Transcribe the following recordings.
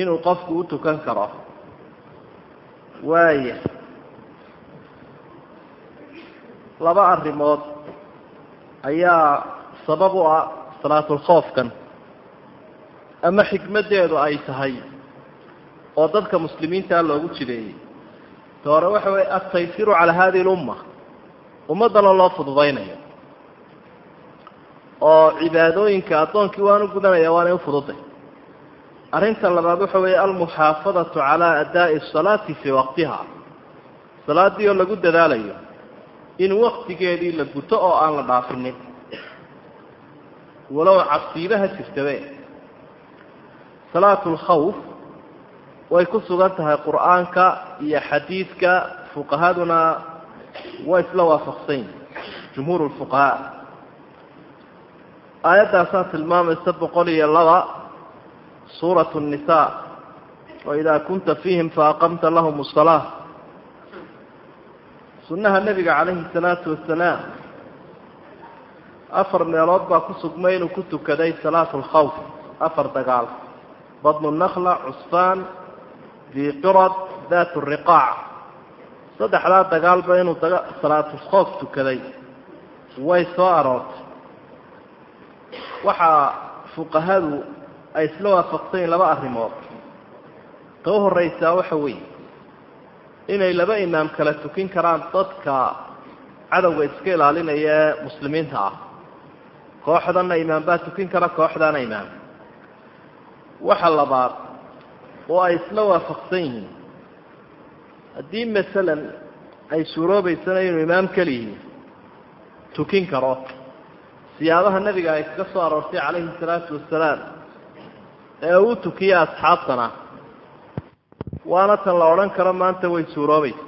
inuu qofku u tukan karo. Waaya laba arrimood ayaa sabab u ah salaatulkhoofkan ama xikmaddeedu ay tahay oo dadka muslimiintaa loogu jideeyey. Ta hore waxa weye altaysiru calaa hadihi lumma ummaddana loo fududaynayo oo cibaadooyinka addoonkii waanu gudanaya waanay u fududay arrinta labaad waxa weeye almuxaafadatu calaa adaa'i asalaati fii waqtiha. Salaaddii oo lagu dadaalayo in waktigeedii la guto oo aan la dhaafinin. Walow cabsiibaha jirtabe. Salaatu lkhawf way ku sugan tahay qur'aanka iyo xadiidka fuqahaduna way isla waafaqsan yihiin jumhuur lfuqahaa aayaddaasaa tilmaamaysa boqol iyo laba suurat nisa. Waidaa kunta fiihim faaqamta lahum salaa sunnaha nebiga calayhi salaatu wasalaam afar meelood baa ku sugmay inuu ku tukaday salaatu lkhawf afar dagaal. Badnu nakla cusfaan diqirad dat riqaac. Saddexdaa dagaalba inuu salaatulkhoof tukaday. Way soo aroortay. Waxaa fuqahadu ay isla waafaqsanyiin laba arrimood. Ta u horreysaa waxa weeye inay laba imaam kala tukin karaan dadka cadowga iska ilaalinaya ee muslimiinta ah. Kooxdanna imaam baa tukin kara kooxdaana imaam. Waxa labaad oo ay isla waafaqsan yihiin. Haddii masalan ay suuroobaysana inuu imaam keliyihi tukin karo. Siyaabaha nebiga ay kaga soo aroortay calayhi salaatu wasalaam ee uu tukiya asxaabtana. Waana tan la odhan karo maanta way suuroobaysa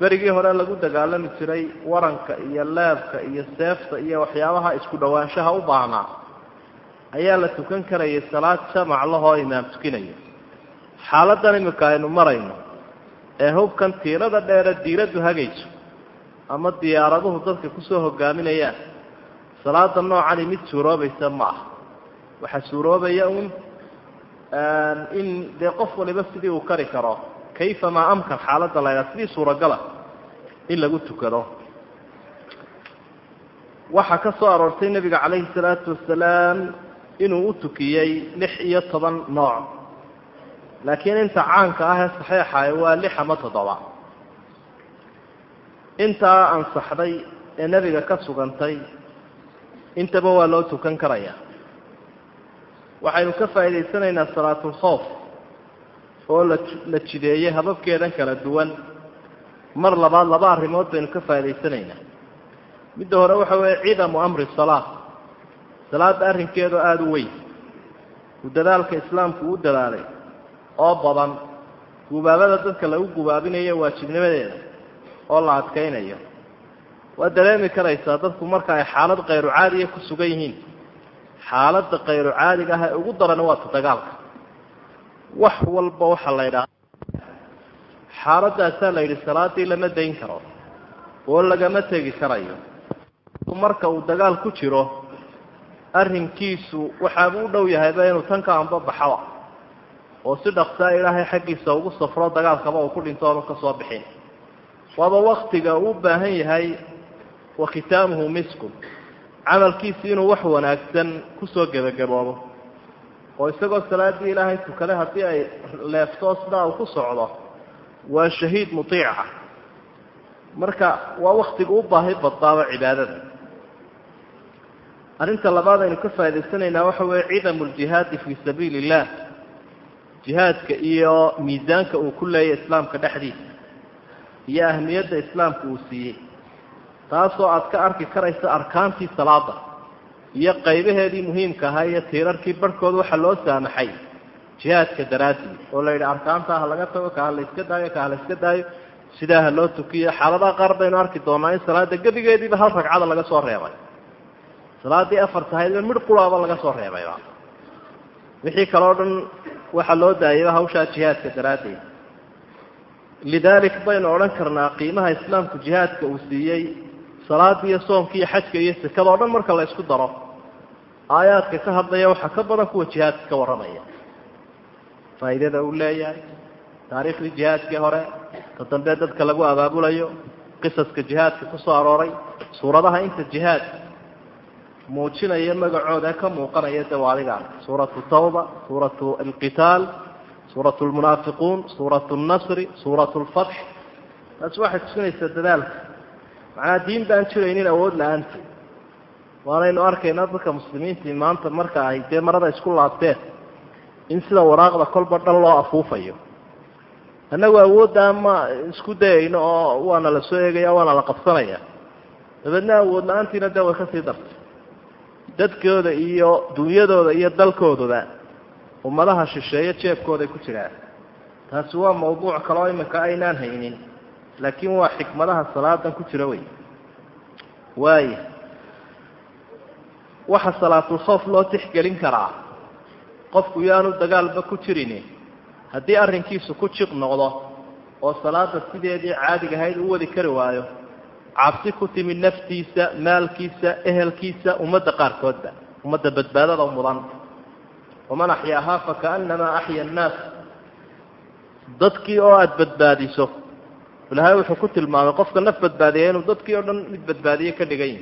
berigii hore lagu dagaalami jiray waranka iyo leebka iyo seefta iyo waxyaabaha isku dhowaanshaha u baahnaa ayaa la tukan karayay salaad jamac lahoo imaam tukinayo xaaladdan imika aynu marayno. Ee hubkan tiirada dheere diiraddu hagayso. Ama diyaaraduhu dadka ku soo hogaaminayaan salaada noocani mid suuroobaysa ma aha waxaa suuroobaya uun in dee qof waliba sidii uu kari karo kayfa maa amkan xaaladda laydhaha sidii suuragala in lagu tukado. Waxaa ka soo aroortay nebiga calayhi salaatu wasalaam inuu u tukiyey lix iyo toban nooc. Laakiin inta caanka ah ee saxiixae waa lix ama toddoba. Intaa ansaxday ee nebiga ka sugantay intaba waa loo tukan karayaa waxaynu ka faa'idaysanaynaa salaatulkhoof oo la la jideeyey hababkeedan kala duwan. Mar labaad laba arrimood baynu ka faa'idaysanaynaa. Midda hore waxa weeye cidamu amri salaa salaadda arrinkeedu aada u weyn. Uu dadaalka islaamku u dadaalay oo badan. Gubaabada dadka lagu gubaabinayo waajibnimadeeda oo la adkaynayo. Waad dareemi karaysaa dadku marka ay xaalad khayru caadiya ku sugan yihiin xaaladda khayru caadiga ah ee ugu daran waata dagaalka wax walba waxaa la ydhaha xaaladaasaa la yidhi salaadii lama dayn karo oo lagama tegi karayo. Marka uu dagaal ku jiro arrinkiisu waxaabuu u dhow yahayba inuu tanka anba baxaba oo si dhaqsaa ilaahay xaggiisa ugu safro dagaalkaba uu ku dhinto oonu ka soo bixin. Waaba waktiga uu u baahan yahay wa khitaamuhu miskun camalkiisi inuu wax wanaagsan ku soo gebagaboobo oo isagoo salaaddii ilaahay tukada haddii ay leefto sidaa uu ku socdo waa shahiid mutiica marka waa waktiga u baahi badnaaba cibaadada. Arrinta labaad aynu ka faa'idaysanaynaa waxa weeye cidamu ljihaadi fii sabiili illah jihaadka iyo miisaanka uu ku leeyahy islaamka dhexdiisa iyo ahmiyadda islaamka uu siiyey taasoo aad ka arki karaysa arkaantii salaada iyo qaybaheedii muhiimka ahaa iyo tiirarkii barhkooda waxaa loo saamaxay jihaadka daraadii oo la yidhi arkaanta ha laga tago ka ha la iska daayo ka ha la iska daayo sidaa ha loo tukiyo. Xaaladaha qaar baynu arki doonaa in salaada gebigeediiba hal ragcada laga soo reebay. Salaaddii afar tahaydba midh quraaba laga soo reebayba wixii kaleo dhan waxaa loo daayayba hawshaa jihaadka daraaddeed. Lidaalik baynu odhan karnaa qiimaha islaamku jihaadka uu siiyey salaada iyo soomka iyo xajka iyo sekada o dhan marka la isku daro aayaadka ka hadlaya waxaa ka badan kuwa jihaadka ka warramaya faa'iidada uu leeyahay taariikhdii jihaadkii hore ka dambe dadka lagu abaabulayo qisaska jihaadka ku arooray suuradaha inta jihaad muujinaya magacooda ka muuqanaya de waa adiga suuratu tawba suuratu alqitaal suuratu lmunaafiquun suuratu lnasri suuratu lfatx taasi waxay tusinaysaa dadaalka macnaa diin baan jiraynin awood la'aanta waanaynu arkaynaa dadka muslimiintii maanta marka ay dee marada isku laabteen in sida waraaqda kolba dhan loo afuufayo. Annagu awooddaa ma isku dayayno oo waana la soo eegaya waana la qabsanaya. Dabeedna awood la'aantiina dee way ka sii dartay. Dadkooda iyo dunyadooda iyo dalkoodaba ummadaha shisheeye jeebkooday ku jiraan. Taasi waa mawduuc kaleo iminka aynaan haynin laakiin waa xikmadaha salaadan ku jira wey waaya waxa salaatulkhawf loo tixgelin karaa. Qofku yaanu dagaalba ku jirin haddii arrinkiisu ku jiq noqdo oo salaada sideedii caadiga ahayd u wadi kari waayo cabsi ku timi naftiisa maalkiisa ehelkiisa ummadda qaarkoodba ummadda badbaadada mudan. Waman axyaahaa fakaannamaa axya annaas. Dadkii oo aada badbaadiso ilaahay wuxuu ku tilmaamay qofka naf badbaadiya inuu dadkii oo dhan mid badbaadiye ka dhigan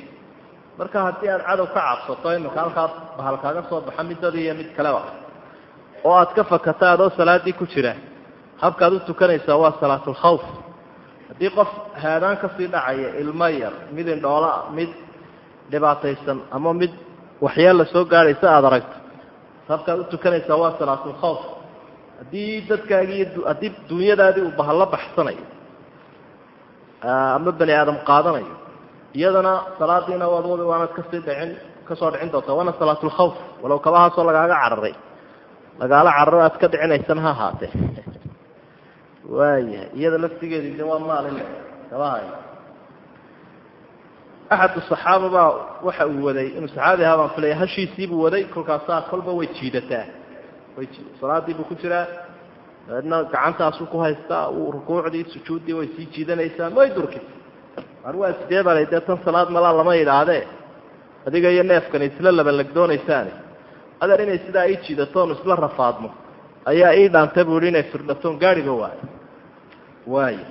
marka haddii aad cadow ka cabsato iminka halkaa bahal kaaga soo baxa midadii iyo mid kaleba oo aad ka fakata adoo salaadii ku jira habkaad u tukanaysaa waa salaatulkhawf haddii qof haadaan ka sii dhacaya ilmo yar mid indhoola mid dhibaataysan ama mid waxyeel la soo gaadhaysa aada aragto habkaad u tukanaysaa waa salaatulkhawf haddii dadkaagii haddii dunyadaadii uu bahalla baxsanayo ama bani aadam qaadanayo iyadana salaadiina waad wadi waanad ka sii dhicin ka soo dhicin doontaa waana salaatulkhawf walow kabahaasoo lagaaga cararay lagaala cararo aad ka dhicinaysana ha ahaatee waayahay iyada laftigeedi de waa maalin kabahay axad saxaaba baa waxa uu waday inuu saxaabi ahaa baan filaya hashiisiibuu waday kolkaasaa kolba way jiidataa way salaadii buu ku jiraa dabeedna ku haystaa uu rukuucdii sujuuddii way sii jiidanaysaa may durkis ar waa sidee baa dee tan salaad malaa lama idhaahdee adiga iyo neefkan isla labanlegdoonaysaani adeer inay sidaa ii jiidatoon isla rafaadno ayaa ii dhaantay buu yihi inay firdhatoon gaadhiba waayo waayo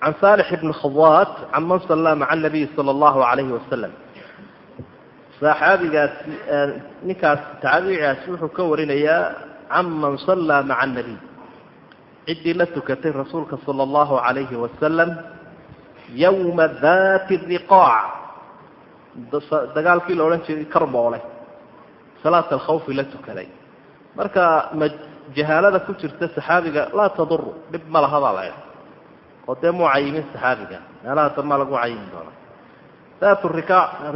can saalix ibni khawaat can man sallaa maca anabiyi sala allahu calayhi wasalam saxaabigaasi ninkaas tacabiicaasi wuxuu ka warinayaa can man sallaa maca anabiy ciddii la tukatay rasuulka sala allahu calayhi wasalam yowma dati riqaac. Dagaalkii la odhan jiray karmoole salaat alkhawfi la tukaday. Marka ma jahaalada ku jirta saxaabiga laa taduru dhib ma laha baa laydha oo dee muu cayimin saxaabiga? Meelaha dambaa lagu cayimi doona daat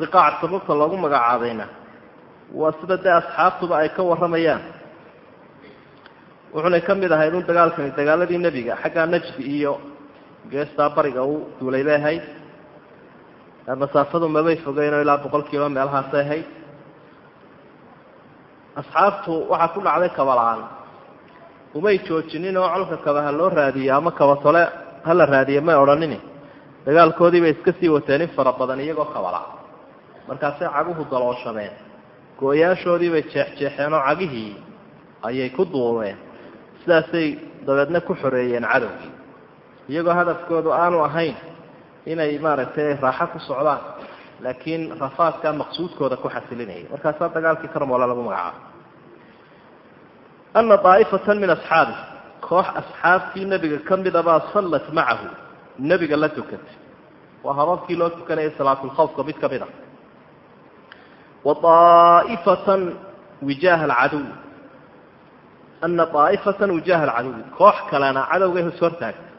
riqaac sababta loogu magacaabayna waa sida dee asxaabtuba ay ka warramayaan wuxunay ka mid ahayd un dagaalkani dagaaladii nebiga xaggaa najdi iyo geestaa bariga uu duulay ahayd masaafadu mabay fogeynoo ilaa boqol kiilo meelahaasay ahayd. Asxaabtu waxaa ku dhacday kaba-la-aan umay joojinin oo colka kaba ha loo raadiyo ama kaba tole ha la raadiyo may odhanini. Dagaalkoodii bay iska sii wateen in fara badan iyagoo kabala. Markaasay caguhu dalooshameen. Go-yaashoodii bay jeexjeexeen oo cagihii ayay ku duubeen sidaasay dabeedna ku xoreeyeen cadowgii iyagoo hadafkoodu aanu ahayn inay maaragtay raaxo ku socdaan laakiin rafaadka maqsuudkooda ku xasilinayay. Markaasaa dagaalkii karmoola lagu magacaabo ana daa'ifatan min asxaabi koox asxaabtii nebiga ka midabaa sallat macahu nebiga la tukatay. Waa hababkii loo tukanayay salaatulkhawfka mid ka mid a wa daa'ifatan wijaaha alcaduw ana daa'ifatan wijaaha alcaduwi koox kalena cadowgay hos hortaagtay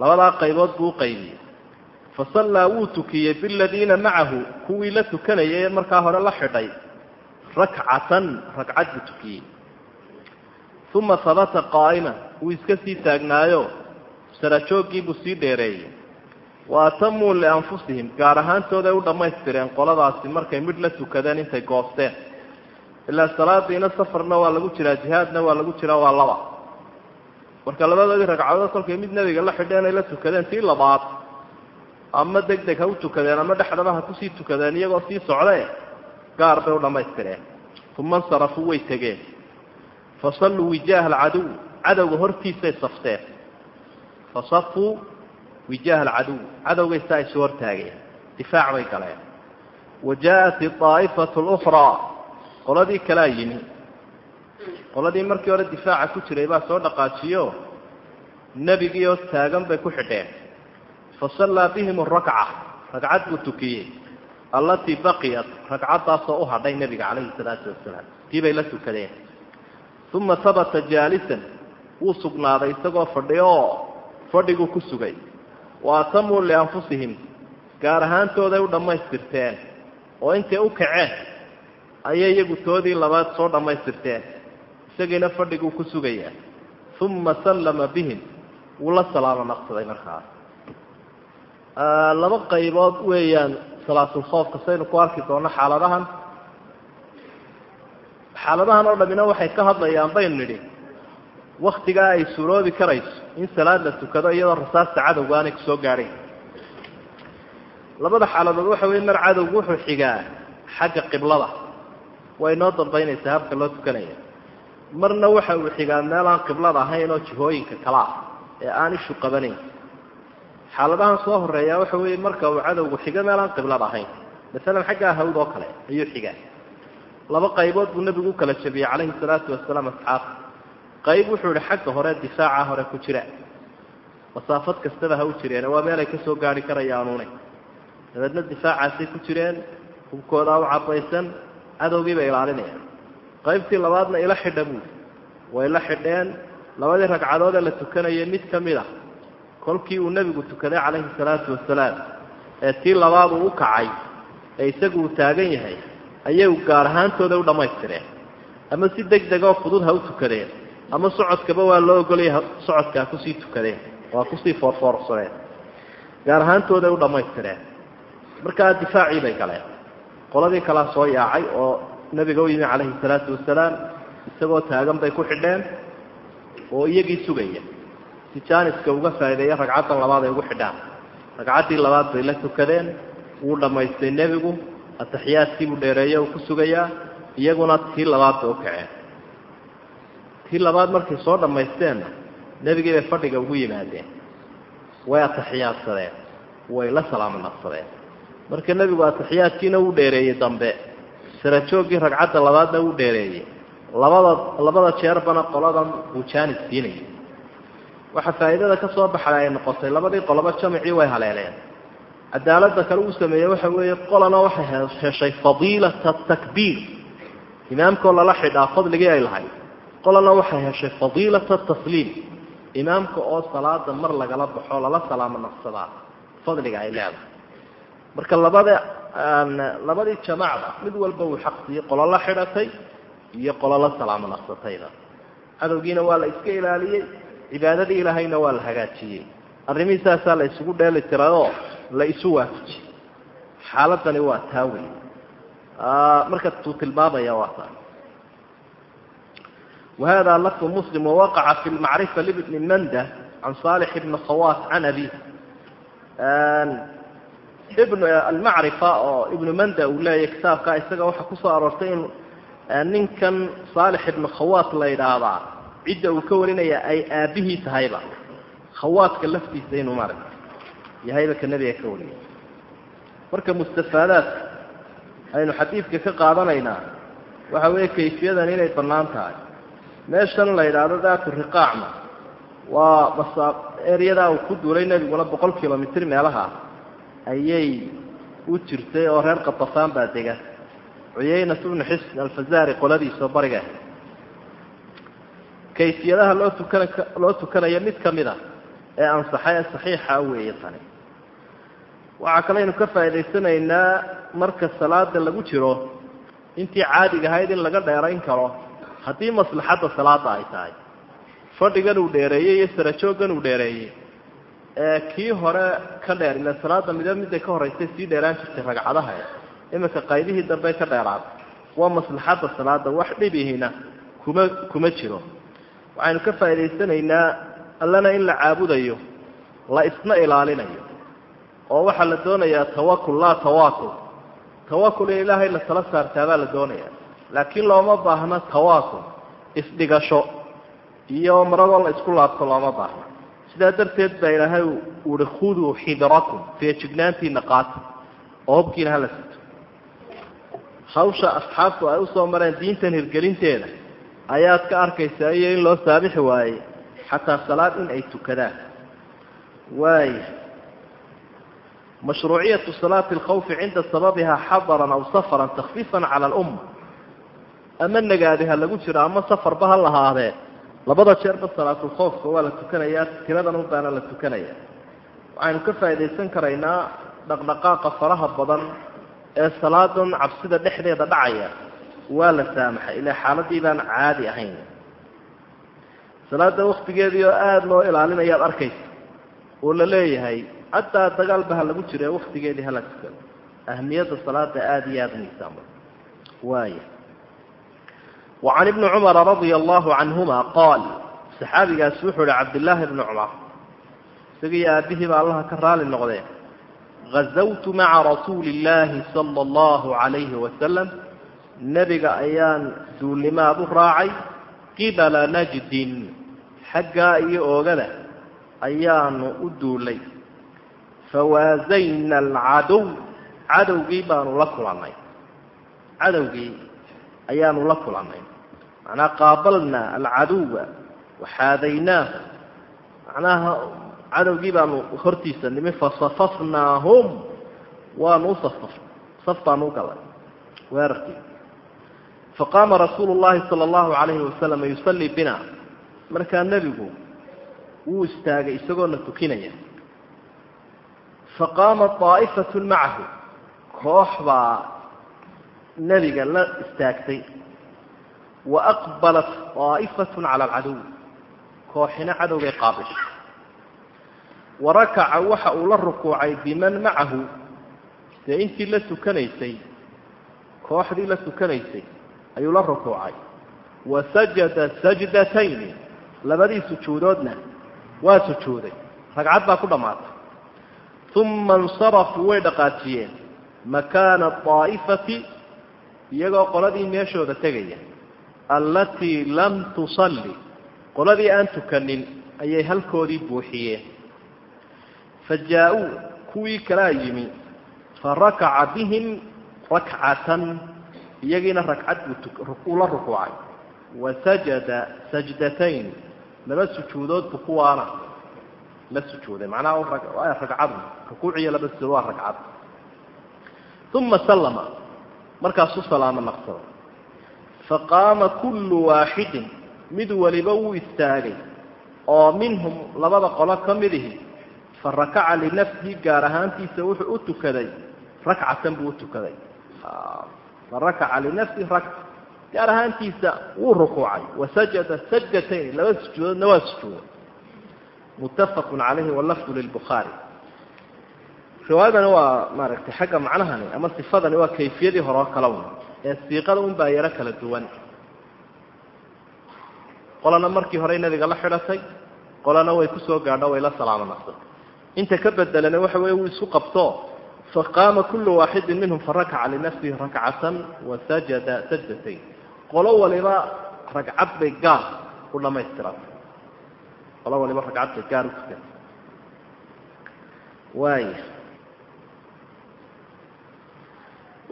labadaa qaybood buu qaybiyey fasallaa wuu tukiyey biladiina macahu kuwii la tukanayay ee markaa hore la xidhay rakcatan ragcad buu tukiyey uma habata qaa'iman wuu iska sii taagnaayo sarajooggii buu sii dheereeyey wa atamuu lianfusihim gaar ahaantooday u dhammaystireen qoladaasi markay midh la tukadeen intay goosteen ilaa salaadiina safarna waa lagu jiraa jihaadna waa lagu jiraa waa laba marka labadoodii ragcadood kolkay mid nebiga la xidheen ay la tukadeen tii labaad ama deg deg ha u tukadeen ama dhexdaba ha kusii tukadeen iyagoo sii socdee gaar bay u dhammaystireen uma insarafuu way tegeen fasalluu wijaaha alcaduw cadowga hortiisay safteen fasafuu wijaaha alcaduw cadowgay saa isu hortaageen difaac bay galeen wa jaaءat idaa'ifatu اlأkhraa qoladii kalaa yimi. Qoladii markii hore difaaca ku jiray baa soo dhaqaajiyo. Nebigiioo taagan bay ku xidheen. Fasallaa bihim arakca ragcad buu tukiyey. Allatii baqiyat ragcaddaasoo u hadhay nebiga calayhi salaatu wasalaam tii bay la tukadeen. Uma habata jaalisan wuu sugnaaday isagoo fadhiyo oo fadhiguu ku sugay. Wa atamuu lianfusihim gaar ahaantooday u dhammaystirteen. Oo intay u kaceen ayay iyagu toodii labaad soo dhammaystirteen isagiina fadhiguu ku sugayaa uma sallama bihim wuu la salaamo naqsaday markaas laba qaybood weeyaan salaatulkhoofka saynu ku arki doono xaaladahan. Xaaladahan oo dhammina waxay ka hadlayaan baynu nidhi waktigaa ay suuroobi karayso in salaad la tukado iyadoo rasaasta cadowga aanay ku soo gaadhayn labada xaaladood waxa weye mar cadowgu wuxuu xigaa xagga qiblada way noo dambaynaysaa habka loo tukanaya marna waxa uu xigaa meel aan qiblada ahayn oo jihooyinka kala ah ee aan ishu qabanayn. Xaaladahan soo horreeya waxa weeye marka uu cadowgu xigo meel aan qiblada ahayn. Masalan xaggaa hawd oo kale ayuu xigaa. Laba qaybood buu nebigu u kala jabiyey calayhi salaatu wasalaam asxaabta qayb wuxuu ihi xagga hore difaaca hore ku jira. Masaafad kastaba ha u jireen waa meelay ka soo gaari karayaanuune dabeedna difaacaasay ku jireen hubkoodaa u cabaysan cadowgii bay ilaalinayaan. Qaybtii labaadna ila xidha buuli way la xidheen labadii ragcadoodee la tukanayay mid ka mid a kolkii uu nebigu tukaday calayhi salaatu wasalaam ee tii labaad uu u kacay ee isagu uu taagan yahay ayay gaar ahaantooda u dhammaystireen. Ama si deg degoo fudud ha u tukadeen ama socodkaba waa loo ogolaya socodka ha ku sii tukadeen ha ku sii foorfoorsadeen. Gaar ahaantooday u dhammaystireen. Markaa difaacii bay galeen qoladii kalea soo yaacay oo nebiga u yimi calayhi salaatu wasalaam isagoo taagan bay ku xidheen oo iyagii sugaya. Si jaaniska uga faa'iideeya ragcaddan labaad ay ugu xidhaan. Ragcaddii labaad bay la tukadeen wuu dhammaystay nebigu ataxiyaadkii buu dheereeye uu ku sugayaa iyaguna tii labaad bay u kaceen. Tii labaad markay soo dhammaysteenna nebigii bay fadhiga ugu yimaadeen. Way ataxiyaadsadeen way la salaamo naqsadeen marka nebigu ataxiyaadkiina wuu dheereeyey dambe. Sarajooggii ragcadda labaadna wuu dheereeyey. Labada labada jeerbana qoladan uu jaanis siinayay waxa faa'iidada ka soo baxay ay noqotay labadii qoloba jamicii way haleeleen. Cadaaladda kale uu sameeyey waxa weeye qolana waxay heshay fadiilata takbiir imaamkaoo lala xidhaa fadligii ay lahayd. Qolana waxay heshay fadiilata tasliim imaamka oo salaada mar lagala baxo lala salaamo naqsadaa fadliga ay leedahay marka labada labadii jamacda mid walba uu xaq siiyey qolo la xidhatay iyo qolo la salaamo naqsatayda cadowgiina waa la iska ilaaliyey cibaadadii ilaahayna waa la hagaajiyey. Arrimihii saasaa la isugu dheeli tirayoo la isu waafajiyey. Xaaladani waa taa wey marka tuu tilmaamaya waa taa. Wahada lafdu muslim wawaqaca fi lmacrifa libni manda can saalix ibni khawaat can abi ibn almacrifa oo ibnu manda uu leeyahy kitaabka isaga waxaa ku soo aroortay in ninkan saalix ibnu khawaat la yidhaahdaa. Cidda uu ka warinaya ay aabihii tahayba. Khawaadka laftiisa inuu maaragta yahayba ka nebiga ka wariyay. Marka mustafaadaadka aynu xadiidka ka qaadanaynaa waxa weeye kayfiyadan inay bannaan tahay. Meeshan la yidhaahdo daatu riqaacna waa masa eryadaa uu ku duulay nebiguna boqol kilomitr meelaha ayay u jirtay oo reer katafaan baa dega. Cuyaynat bnu xisn alfazaari qoladiisa bariga. Kayfiyadaha loo tukan loo tukanayo mid ka mid a ee ansaxay ee saxiixa weeye tani. Waxaa kale aynu ka faa'idaysanaynaa marka salaada lagu jiro intii caadiga ahayd in laga dheerayn karo haddii maslaxadda salaada ay tahay. Fadhigan uu dheereeyey iyo sarajooggan uu dheereeyey. ee kii hore ka dheer ila salaada midba midday ka horraysay sii dheeraan jirtay ragcadaha iminka qaybihii dambe ka dheeraada waa maslaxadda salaada wax dhibihina kuma kuma jiro. Waxaynu ka faa'idaysanaynaa allana in la caabudayo la isna ilaalinayo oo waxaa la doonayaa tawakul laa tawaakul tawakul in ilaahay la tala saartaa baa la doonaya. Laakiin looma baahno tawaakul isdhigasho iyo maradoo la isku laabto looma baahna sidaa darteed baa ilaahay uhi khuduu xidirakum feejignaantiina qaata oo hobkiina hala sito. Hawsha asxaabtu ay u soo mareen diintan hirgelinteeda ayaad ka arkaysaa iyo in loo saabixi waayey xataa salaad in ay tukadaan. Waaya mashruuciyatu salaati alkhawfi cinda sababiha xadaran aw safaran takfiifan cala alumma ama nagaadi ha lagu jiro ama safarba ha lahaadee labada jeerba salaatulkhawfka waa la tukanayaa tiradan unbaana la tukanaya. Waxaynu ka faaidaysan karaynaa dhaqdhaqaaqa faraha badan ee salaadan cabsida dhexdeeda dhacaya waa la saamaxay ilaa xaaladii baan caadi ahayn. Salaada waktigeedii oo aada loo ilaalinayaad arkaysa oo la leeyahay hataa dagaalba ha lagu jiro ee waktigeedii hala tukado ahmiyadda salaada aada iyo aada miisaama waaya وعن بن cمر رضي الله عنهma qاal صxaabigaasi wuxuu hi cabdاللahi بن cمر isagii aabihii ba allaha ka raali noqdee غazawtu maعa rasuuli الlahi صلى الlaه عaليهi وasلم nebiga ayaan duulnimaad u raacay qibala najdin xaggaa iyo oogada ayaanu u duulay fawaazayna alcadow cadowgii baanu la kulannay cadowgii ayaanu la kulannay macnaha qaabalna alcaduwa waxaadaynaahu macnaha cadowgii baanu hortiisa nimi fasafafnaahum. Waanu u safaf saf baanu u galay weerarkii faqaama rasuulu llahi sala allahu calayhi wasalam yusallii bina. Markaa nebigu wuu istaagay isagoona tukinaya. Faqaama daa'ifatun macahu. Koox baa nebiga la istaagtay wa aqbalat daa'ifatun cala alcaduw kooxina cadowgay qaabishay wa rakaca waxa uu la rukuucay biman macahu dee intii la tukanaysay kooxdii la tukanaysay ayuu la rukuucay wa sajada sajdatayni labadii sujuudoodna waa sujuuday ragcad baa ku dhammaatay uma insarafuu way dhaqaajiyeen makaana daa'ifati iyagoo qoladii meeshooda tegaya allatii lam tusalli. Qoladii aan tukanin ayay halkoodii buuxiyeen. Fa jaa-uu kuwii kalaa yimi. Fa rakaca bihim rakcatan iyagiina ragcad buu la rukuucay. Wa sajada sajdatayn. Laba sujuudood buu kuwaana la sujuuday macnaha ragcadu rukuuciyo laba sujuud waa ragcad. Uma sallama. Markaasuu salaamo naqsado faqaama kullu waaxidin mid waliba wuu istaagay oo minhum labada qolo ka midihi fa rakaca linafsihi gaar ahaantiisa wuxuu u tukaday rakcatan buu u tukaday. Fa rakaca linafsihi rakca gaar ahaantiisa wuu rukuucay wasajada sajdatayn laba sujuudoodna waa sujuuday. Muttafaqu calayhi walafdu lilbukhaari riwaayadani waa maaragtay xagga macnahani ama sifadani waa kayfiyadii hore oo kala un ee siiqada un baa yaro kala duwan. Qolana markii horey nabiga la xidhatay qolana way ku soo gaadho way la salaamo inta ka bedelana waxa weeye wuu isku qabto faqaama kullu waaxidin minhum farakaca linafsihi rakcatan wasajada sajdatayn qolo waliba ragcad bay gaar u dhamaystiratay qolo waliba ragcad bay gaar u tukatay waaya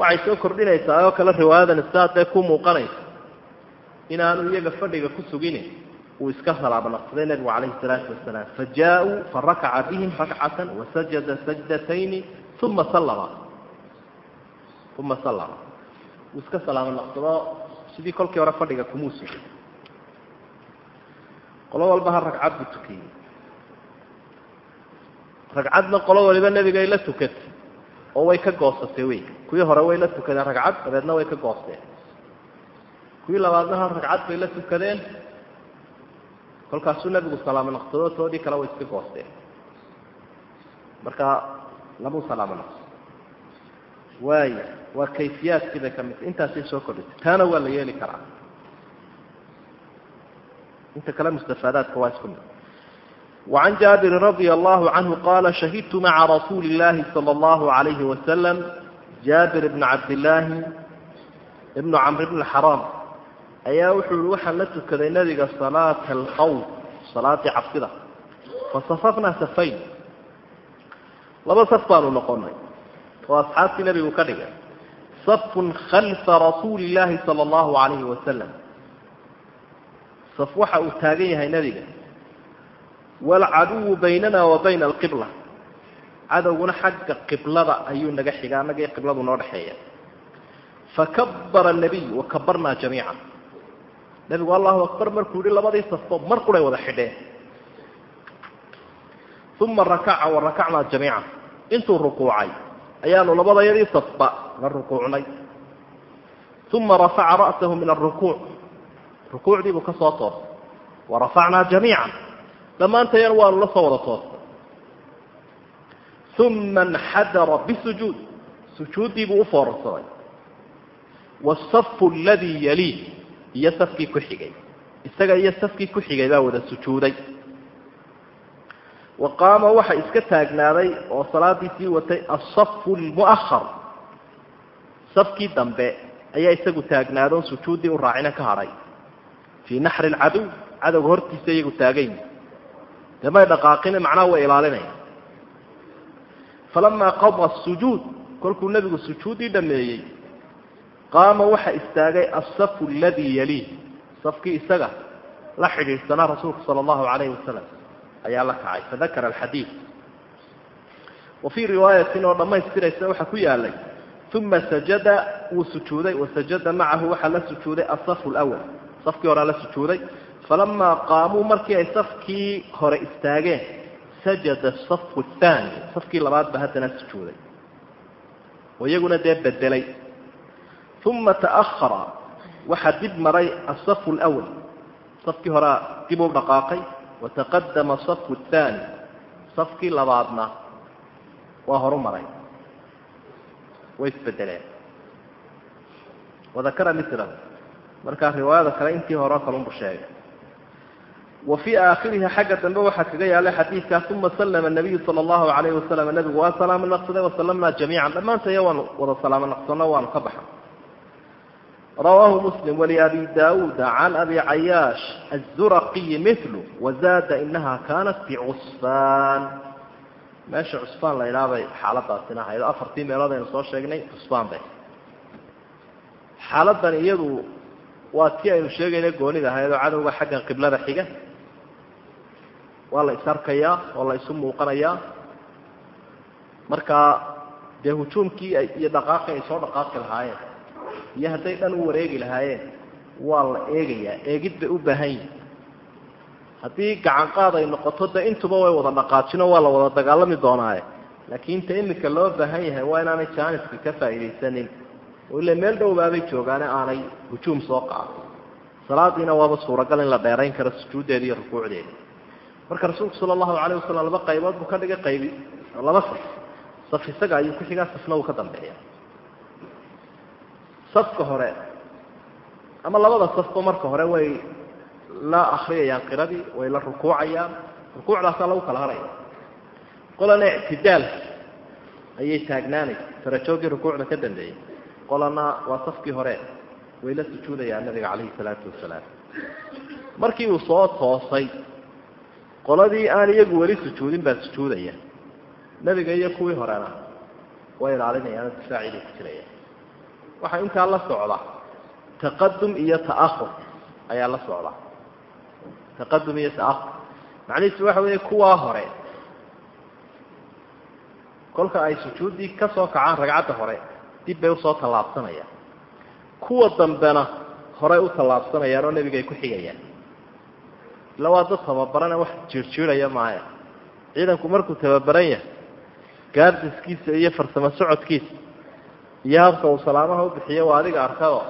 waxay soo kordhinaysaa oo kale riwaayadani sidaa dee ku muuqanaysa inaanu iyaga fadhiga ku sugin uu iska salaamo naqsaday nebigu calayhi salaatu wasalaam. Fa jaa-uu farakaca bihim rakcatan wasajada sajdatayni uma sallama. Uma sallama. Uu iska salaamo naqsado sidii kolkii hore fadhiga kumuu sugin qolo walba ha ragcad buu tukiyey. Ragcadna qolo waliba nebigay la tukatay oo way ka goosatay wey kuwii hore way la tukadeen ragcad dabeedna way ka goosteen kuwii labaadna hal ragcad bay la tukadeen kolkaasuu nebigu salaamo naqsado toodii kale way iska goosteen marka labuu salaamo naqso. Waaya waa kayfiyaadkii bay ka mid intaasay soo kordhisay taana waa la yeeli karaa. Inta kale mustafaadaadka waa isku mid وعن جابر رضي الله عنه قال شهدت مع رسول الله صلى الله عليه وسلم جابر بن عبد الله بن عمرو بن الحرام ayaa wuxuu yihi waxaan la tukaday nabiga salaata alqawm salaadii cabsida fasafafnaa safayn laba saf baanu noqonay oo asxaabtii nabigu ka dhigay safun khalfa rasuuli illaahi sala allahu calayhi wasalam saf waxa uu taagan yahay nebiga waalcaduwu baynana wa bayna alqibla cadowguna xagga qiblada ayuu naga xiga annaga iyo qibladu noo dhexeeya fakabara nabiy wakabarnaa jamiica nebigu allahu akbar markuu yihi labadii safo mar wada xidheen uma rakaca wa rakacnaa jamiica intuu rukuucay ayaanu labadayadii safba la rukuucnay uma rafaca ra'sahu min arukuuc rukuucdiibuu ka soo toostay wa rafacnaa jamiica dhammaantayana waanu la soo wada toostay. Uma اnxadara bisujuud. Sujuuddiibuu u foorarsaday. Wاsafu aladii yaliih iyo safkii ku xigay. Isaga iyo safkii ku xigay baa wada sujuuday. Wa qaama waxa iska taagnaaday oo salaadii sii watay asafu lmu'ahar safkii dambe ayaa isagu taagnaadoo sujuuddii u raacina ka hadhay fii naxri alcaduw. Cadowga hortiisa iyagu taagayn dee may dhaqaaqine macnaha way ilaalinaya falamaa qada asujuud kolkuu nebigu sujuuddii dhameeyey qaama waxa istaagay asafu aladii yaliih safkii isaga la xidhiidhsanaa rasuulku sala allahu calayhi wasalam ayaa la kacay fadakara alxadiid wa fii riwaayatin oo dhammaystiraysa waxaa ku yaalay uma sajada wuu sujuuday wasajada macahu waxaa la sujuuday asafu lwal safkii horea la sujuuday falamaa qaamuu markii ay safkii hore istaageen sajada asafu athani safkii labaad ba haddana sujuuday oo iyaguna dee bedelay uma ta'ahara waxaa dib maray asafu lwal safkii horea dib u dhaqaaqay wataqadama asafu athani safkii labaadna waa horu maray way isbedeleen wadakara milahu markaa riwaayada kale intii hore kalunbu sheegay wa fii aakhirihi xagga dambe waxaa kaga yaalay xadiidkaa uma sallama nabiyu sala allahu calayhi wasalam nebigu waa salaamo naqsaday wasallamnaa jamiican. Dhammaantaya waanu wada salaamo naqsano waanu ka baxan. Rawaahu muslim waliabi daawuuda can abi cayaash azuraqiyi milu wazaada inaha kaanat bicusfaan meesha cusbaan la idhaha bay xaaladaasina ahayd afartii meelood aynu soo sheegnay cusbaan bay. Xaaladan iyadu waa tii aynu sheegayna goonida ahayd oo cadowga xaggan qiblada xiga waa la isarkayaa oo la isu muuqanayaa. Markaa dee hujuumkii iyo dhaqaaqii ay soo dhaqaaqi lahaayeen iyo hadday dhan u wareegi lahaayeen waa la eegayaa eegid bay u baahan yihiin haddii gacan qaad ay noqoto de intuba way wada dhaqaajino waa la wada dagaalami doonaaye. Laakiin ta iminka loo baahan yahay waa inaanay jaaniska ka faa'iidaysanin. Oo ila meel dhowbaabay joogaane aanay hujuum soo qaadin salaadiina waaba suuragal in la dheerayn karo sujuuddeeda iyo rukuucdeeda marka rasuulku sala allahu calayh wasalam laba qaybood buu ka dhigay qaybi. Laba saf. Saf isaga ayuu ku xigaa safna uu ka dambeeya. Safka hore ama labada safba marka hore way la akriyayaan qiradii way la rukuucayaan. Rukuucdaasaa lagu kala haraya. Qolana ictidaalka ayay taagnaanaysa sarajooggii rukuucda ka dambeeyey qolana waa safkii hore way la sujuudayaan nabiga calayhi salaatu wasalaam. Markii uu soo toosay qoladii aan iyagu weli sujuudin baa sujuudaya. Nebiga iyo kuwii horena way ilaalinayaan difaaciiday ku jirayaan. Waxaa intaa la socda taqadum iyo ta'ahur ayaa la socda. Taqadum iyo ta'ahur macnihiisu waxa weeye kuwaa hore kolka ay sujuuddii ka soo kacaan ragcadda hore dib bay u soo tallaabsanayaan. Kuwa dambena horey u tallaabsanayaan oo nebiga ay ku xigayaan illa waa dad tababarane wax jiirjiiraya maaya ciidanku markuu tababaran yahay gaardiskiisa iyo farsamo socodkiisa iyo habka uu salaamaha u bixiyo waa adiga arkado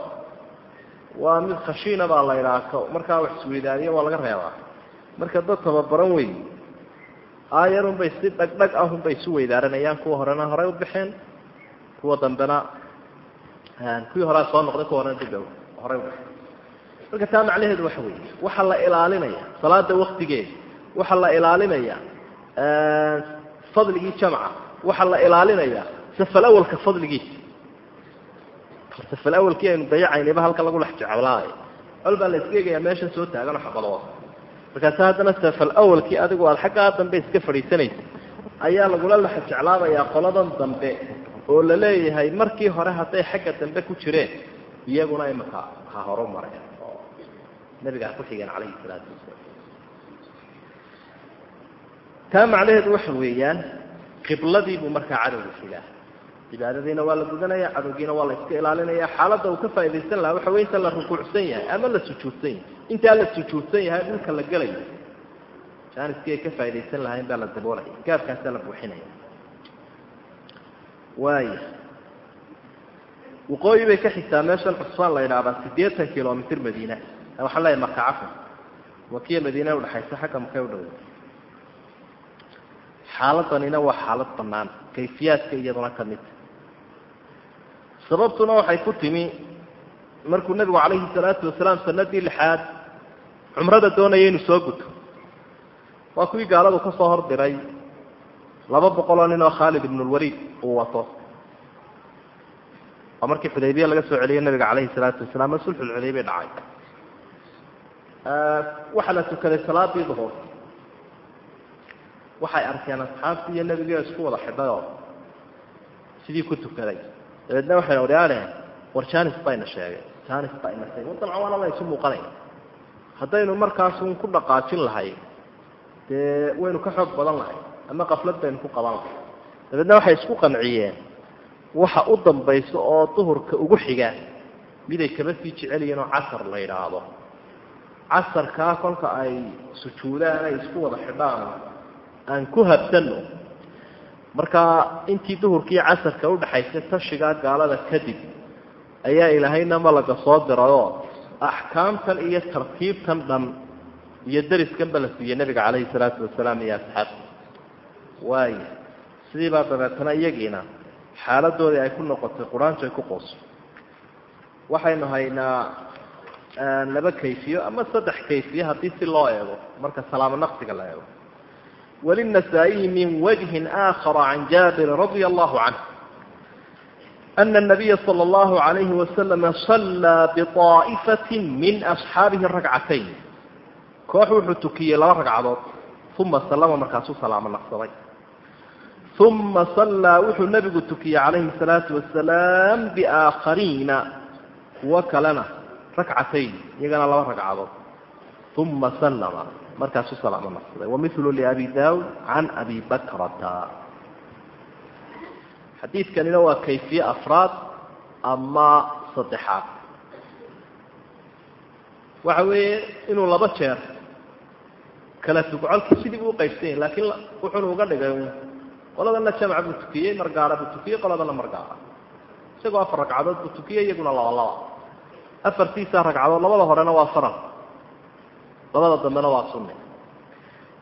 waa mid khashiina baa la idhaah markaa wax isweydaaniyo waa laga reebaa. Marka dad tababaran wey aayarunbay si dhagdhag ahunbay isu weydaaranayaan. Kuwa horena horey u baxeen kuwa dambena kuwii horea soo noqday kuwa horena dib horey ubaxeen marka taa macnaheedu waxa weeye waxaa la ilaalinaya salaada waktigeeda waxaa la ilaalinaya fadligii jamca waxaa la ilaalinaya safalawalka fadligiisa safalawalkii aynu dayacaynayba halka lagu dhex jeclaayo col baa la iska eegayaa meeshan soo taaganoo xabadooda markaase haddana safal awalkii adigu aad xaggaa dambe iska fadhiisanaysa ayaa lagula laxa jeclaabayaa qoladan dambe oo la leeyahay markii hore hadday xagga dambe ku jireen iyaguna imaka ha horu oo nabiga ha ku xigeen calayhi salaatu wasalaam. Taa macnaheedu waxa weeyaan qibladii buu markaa cadowga xigaa. Cibaadadiina waa la gudanaya cadowgiina waa la iska ilaalinaya xaaladda uu ka faa'idaysan lahaa waxa wey inta la rukuucsan yahay ama la sujuudsan yahay. Intaa la sujuudsan yahay dhulka la gelayo jaaniskii ay ka faa'idaysan lahayn baa la daboolaya gaabkaasaa la buuxinaya. Waaya waqooyi bay ka xigtaa meeshan cusfaan la yidhaahdaa siddeetan kilomitr madiina waxaan leeyahay maka cafan makiya madiina udhaxaysa xagga makay u xaaladanina waa xaalad bannaan. Kayfiyaadka iyaduna ka midta sababtuna waxay ku timi markuu nebigu calayhi salaatu wasalaam sanadii lixaad cumrada doonaya inuu soo guto. Waa kuwii gaaladu ka soo hordiray laba boqol oo nin oo khaalid ibnulwaliid uu wato. Oo markii xudaybiya laga soo celiyey nabiga calayhi salaatu wasalaam ma sulxulxudaybiya dhacay waxaa la tukaday salaadii duhur waxay arkeen asxaabtii iyo nebigio isku wada xidhayoo sidii ku tukaday. Dabeedna waxay odhaadeen war janis bayna sheegay. Janis bayna sheegay. Dabcan waana la isu muuqanay. Haddaynu markaasun ku dhaqaajin lahay dee waynu ka xoog badan lahay ama kaflad baynu ku qaban lahay. Dabeedna waxay isku qanciyeen. Waxa u dambayso oo duhurka ugu xiga miday kaba sii jecelyihiin oo casar la yidhaahdo casarkaa kolka ay sujuudaan ay isku wada xidhaan aan ku habsanno markaa intii duhurkii casarka udhaxaysay tashigaa gaalada kadib ayaa ilaahayna malaga soo dirayoo axkaamtan iyo tartiibtan dhan iyo deriskanba la siiyey nebiga calayhi salaatu wasalaam iyo asxaabta. Waaya sidii baa dabeetana iyagiina xaaladoodii ay ku noqotay qur'aantu ay ku qooso. Waxaynu haynaa laba kayfiyo ama saddex kayfiye haddii si loo eego marka salaamo naqsiga la eego وللنسائي من وجه آخر عن جابر رضي الله عنه أن النبي صلى الله عليه وسلم صلى بطائفة من أصحابه الركعتين koox wuxuu tukiyey laba ragcadood uma salama markaasuu salaamo naqsaday uma sallaa wuxuu nebigu tukiyey calayhi الsalaatu wasalaam biaakhariina kuwo kalena rakcatayn iyagana laba ragcadood uma sallama markaasuu salaamo naqsaday wamilu liabi daawud can abi bakrata. Xadiidkanina waa kayfiye afraad ama saddexaad. Waxa weeye inuu laba jeer kala tugcolki sidii buu uqaybsan yahy laakiin wuxuuna uga dhigay qoladana jamc buu tukiyey margaara buu tukiyey qoladana margaara isagoo afar ragcadood buu tukiyey iyaguna laba laba afartiisa ragcadood labada horena waa faral. Labada dambena waa sunni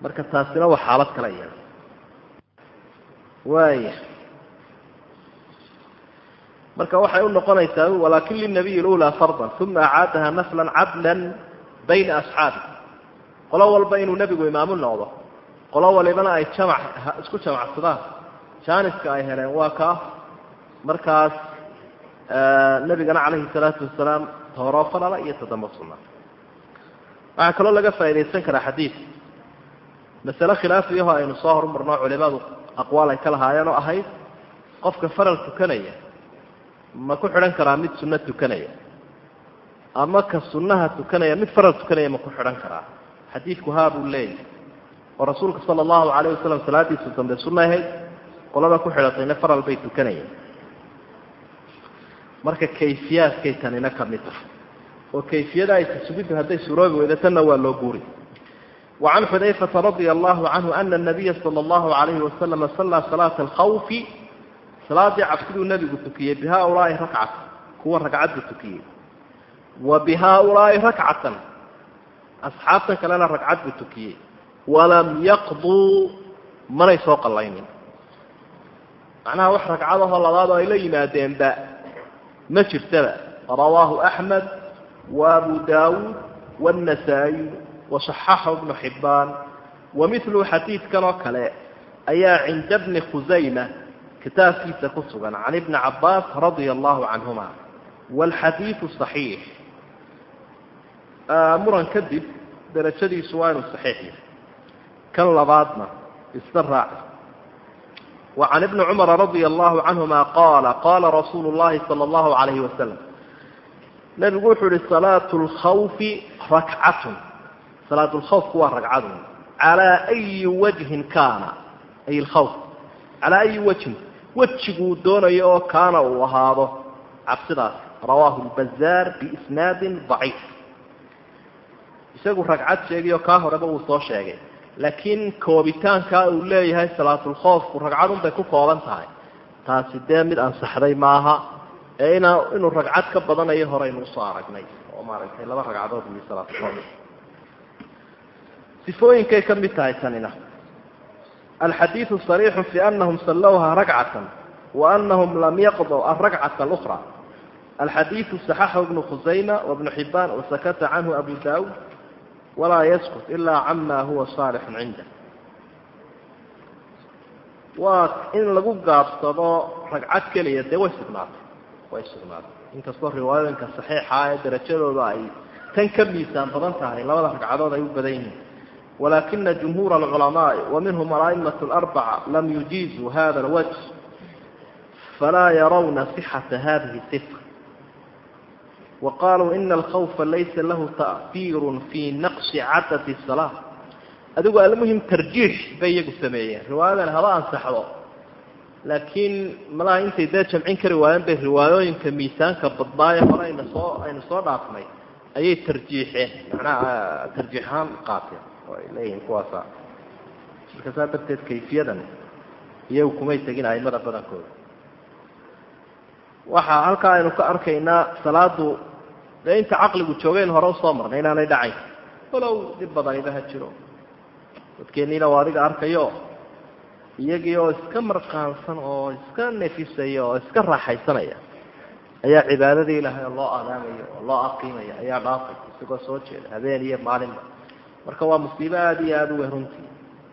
marka taasina waa xaalad kale iyada waaya marka waxay u noqonaysaa walaakin linabiyi lula fardan uma acaadaha naflan cadlan bayna asxaabi. Qolo walba inuu nebigu imaamu noqdo. Qolo walibana ay jamac isku jamacsadaan. Jaaniska ay heleen waa kaa markaas nebigana calayhi salaatu wasalaam tooroo falala iyo toddoba sunna waxaa kaloo laga faa'idaysan karaa xadiid masale khilaafiyaho aynu soo horumarno culimadu aqwaal ay ka lahaayeen oo ahayd qofka faral tukanaya ma ku xidhan karaa mid sunno tukanaya. Ama ka sunnaha tukanaya mid faral tukanaya ma ku xidhan karaa. Xadiidku haa buu leeyahy oo rasuulka sala allahu calayh wasalam salaadiisu dambe sunna ahayd qolada ku xidhatayna faral bay tukanayeen marka kayfiyaadkay tanina ka mid tahay oo kayfiyada ay tasugiddu hadday suroobi weydo tanna waa loo guuri. Wa xudayfata radia allahu canhu ana anabiya sala allahu calayhi wasalama sallaa salaata alkhawfi salaaddii cabsiduu nebigu tukiyey bihaaulaa'i rakcata kuwa ragcaddu tukiyey. Wa bihaaulaa'i rakcatan asxaabtan kalena ragcad buu tukiyey walam yaqduu manay soo qallaynin. Macnaha wax ragcadahoo labaadoo ay la yimaadeenba ma jirtaba. Rawaahu axmed waabu daawuud waannasaa-iy wasaxaxahu bnu xibbaan wamilu xadiidkan oo kale ayaa cinda bni khusayma kitaabkiisa ku sugan can ibni cabbaas radia allahu canhuma waalxadiidu saxiix. Muran kadib darajadiisu waa inuu saxiix yahay. Kan labaadna isda raac can ibni cumara radia allahu canhuma qaala qaala rasuulu llahi sala allahu calayhi wasalam nabigu wuxuu yihi salaatu lkhawfi rakcatun salaatu lkhawfku waa ragcadun calaa ayi wajhin kaana ay lkhawf calaa ayi wajhin wejiguu doonayo oo kaana uu ahaado cabsidaas rawaahu lbazaar biisnaadin daciif isagu ragcad sheegayo kaa horeba uu soo sheegay laakiin koobitaankaa uu leeyahay salaatulkhoofku ragcadun bay ku kooban tahay. Taasi dee mid ansaxday maaha. Ee ina inuu ragcad ka badanayo horeynu u soo aragnay. Oo maaragtay laba ragcadood iyo salaatulkhoof sifooyinkay ka mid tahay tanina. Alxadiidu sariixu fi anahum sallowha rakcatan wa anahum lam yaqdw alrakcata alukra alxadiidu saxaxahu ibnu khusayma wabnu xibaan wasakata canhu abu daawud walaa yaskut ilaa cama huwa saalixun cinda waa in lagu gaabsado ragcad keliya dee way sugnaatay way sugnaatay inkastoo riwaayooyinka saxiixa ee darajadooda ay tan ka miisaan badan tahay labada ragcadood ay u badan yihiin walakina jumhuur alculamaai wa minhum alarbaca lam yujiizuu hada alwajh falaa yarawna sixata hadihi sifa wa qaluu ina alkhawfa laysa lahu ta'fiiru fi naqsi cadadi salaa adigu almuhim tarjiix bay iyagu sameeyeen riwaayadan haba ansaxdo laakiin malaha intay dee jamcin kari waayeen bay riwaayooyinka miisaanka badnaaye hore ayna soo aynu soo dhaafnay ayay tarjiixeen macnaha tarjiixahaan qaateen oo ay leeyihiin kuwaasa marka saa darteed kayfiyadan iyagu kumay tegin aimada badankooda waxaa halkaa aynu ka arkaynaa salaadu dee inta caqligu joogeyn hore u soo marnay inaanay dhacayn walow dhib badaniba ha jiro. Dadkeeniina waa adiga arkayo. Iyagii oo iska marqaansan oo iska nefisaya oo iska raaxaysanaya. Ayaa cibaadadii ilaahay loo adaamayo oo loo aqiimaya ayaa dhaafay isagoo soo jeeda habeen iyo maalinba. Marka waa musiibo aada iyo aada u weyn runtii.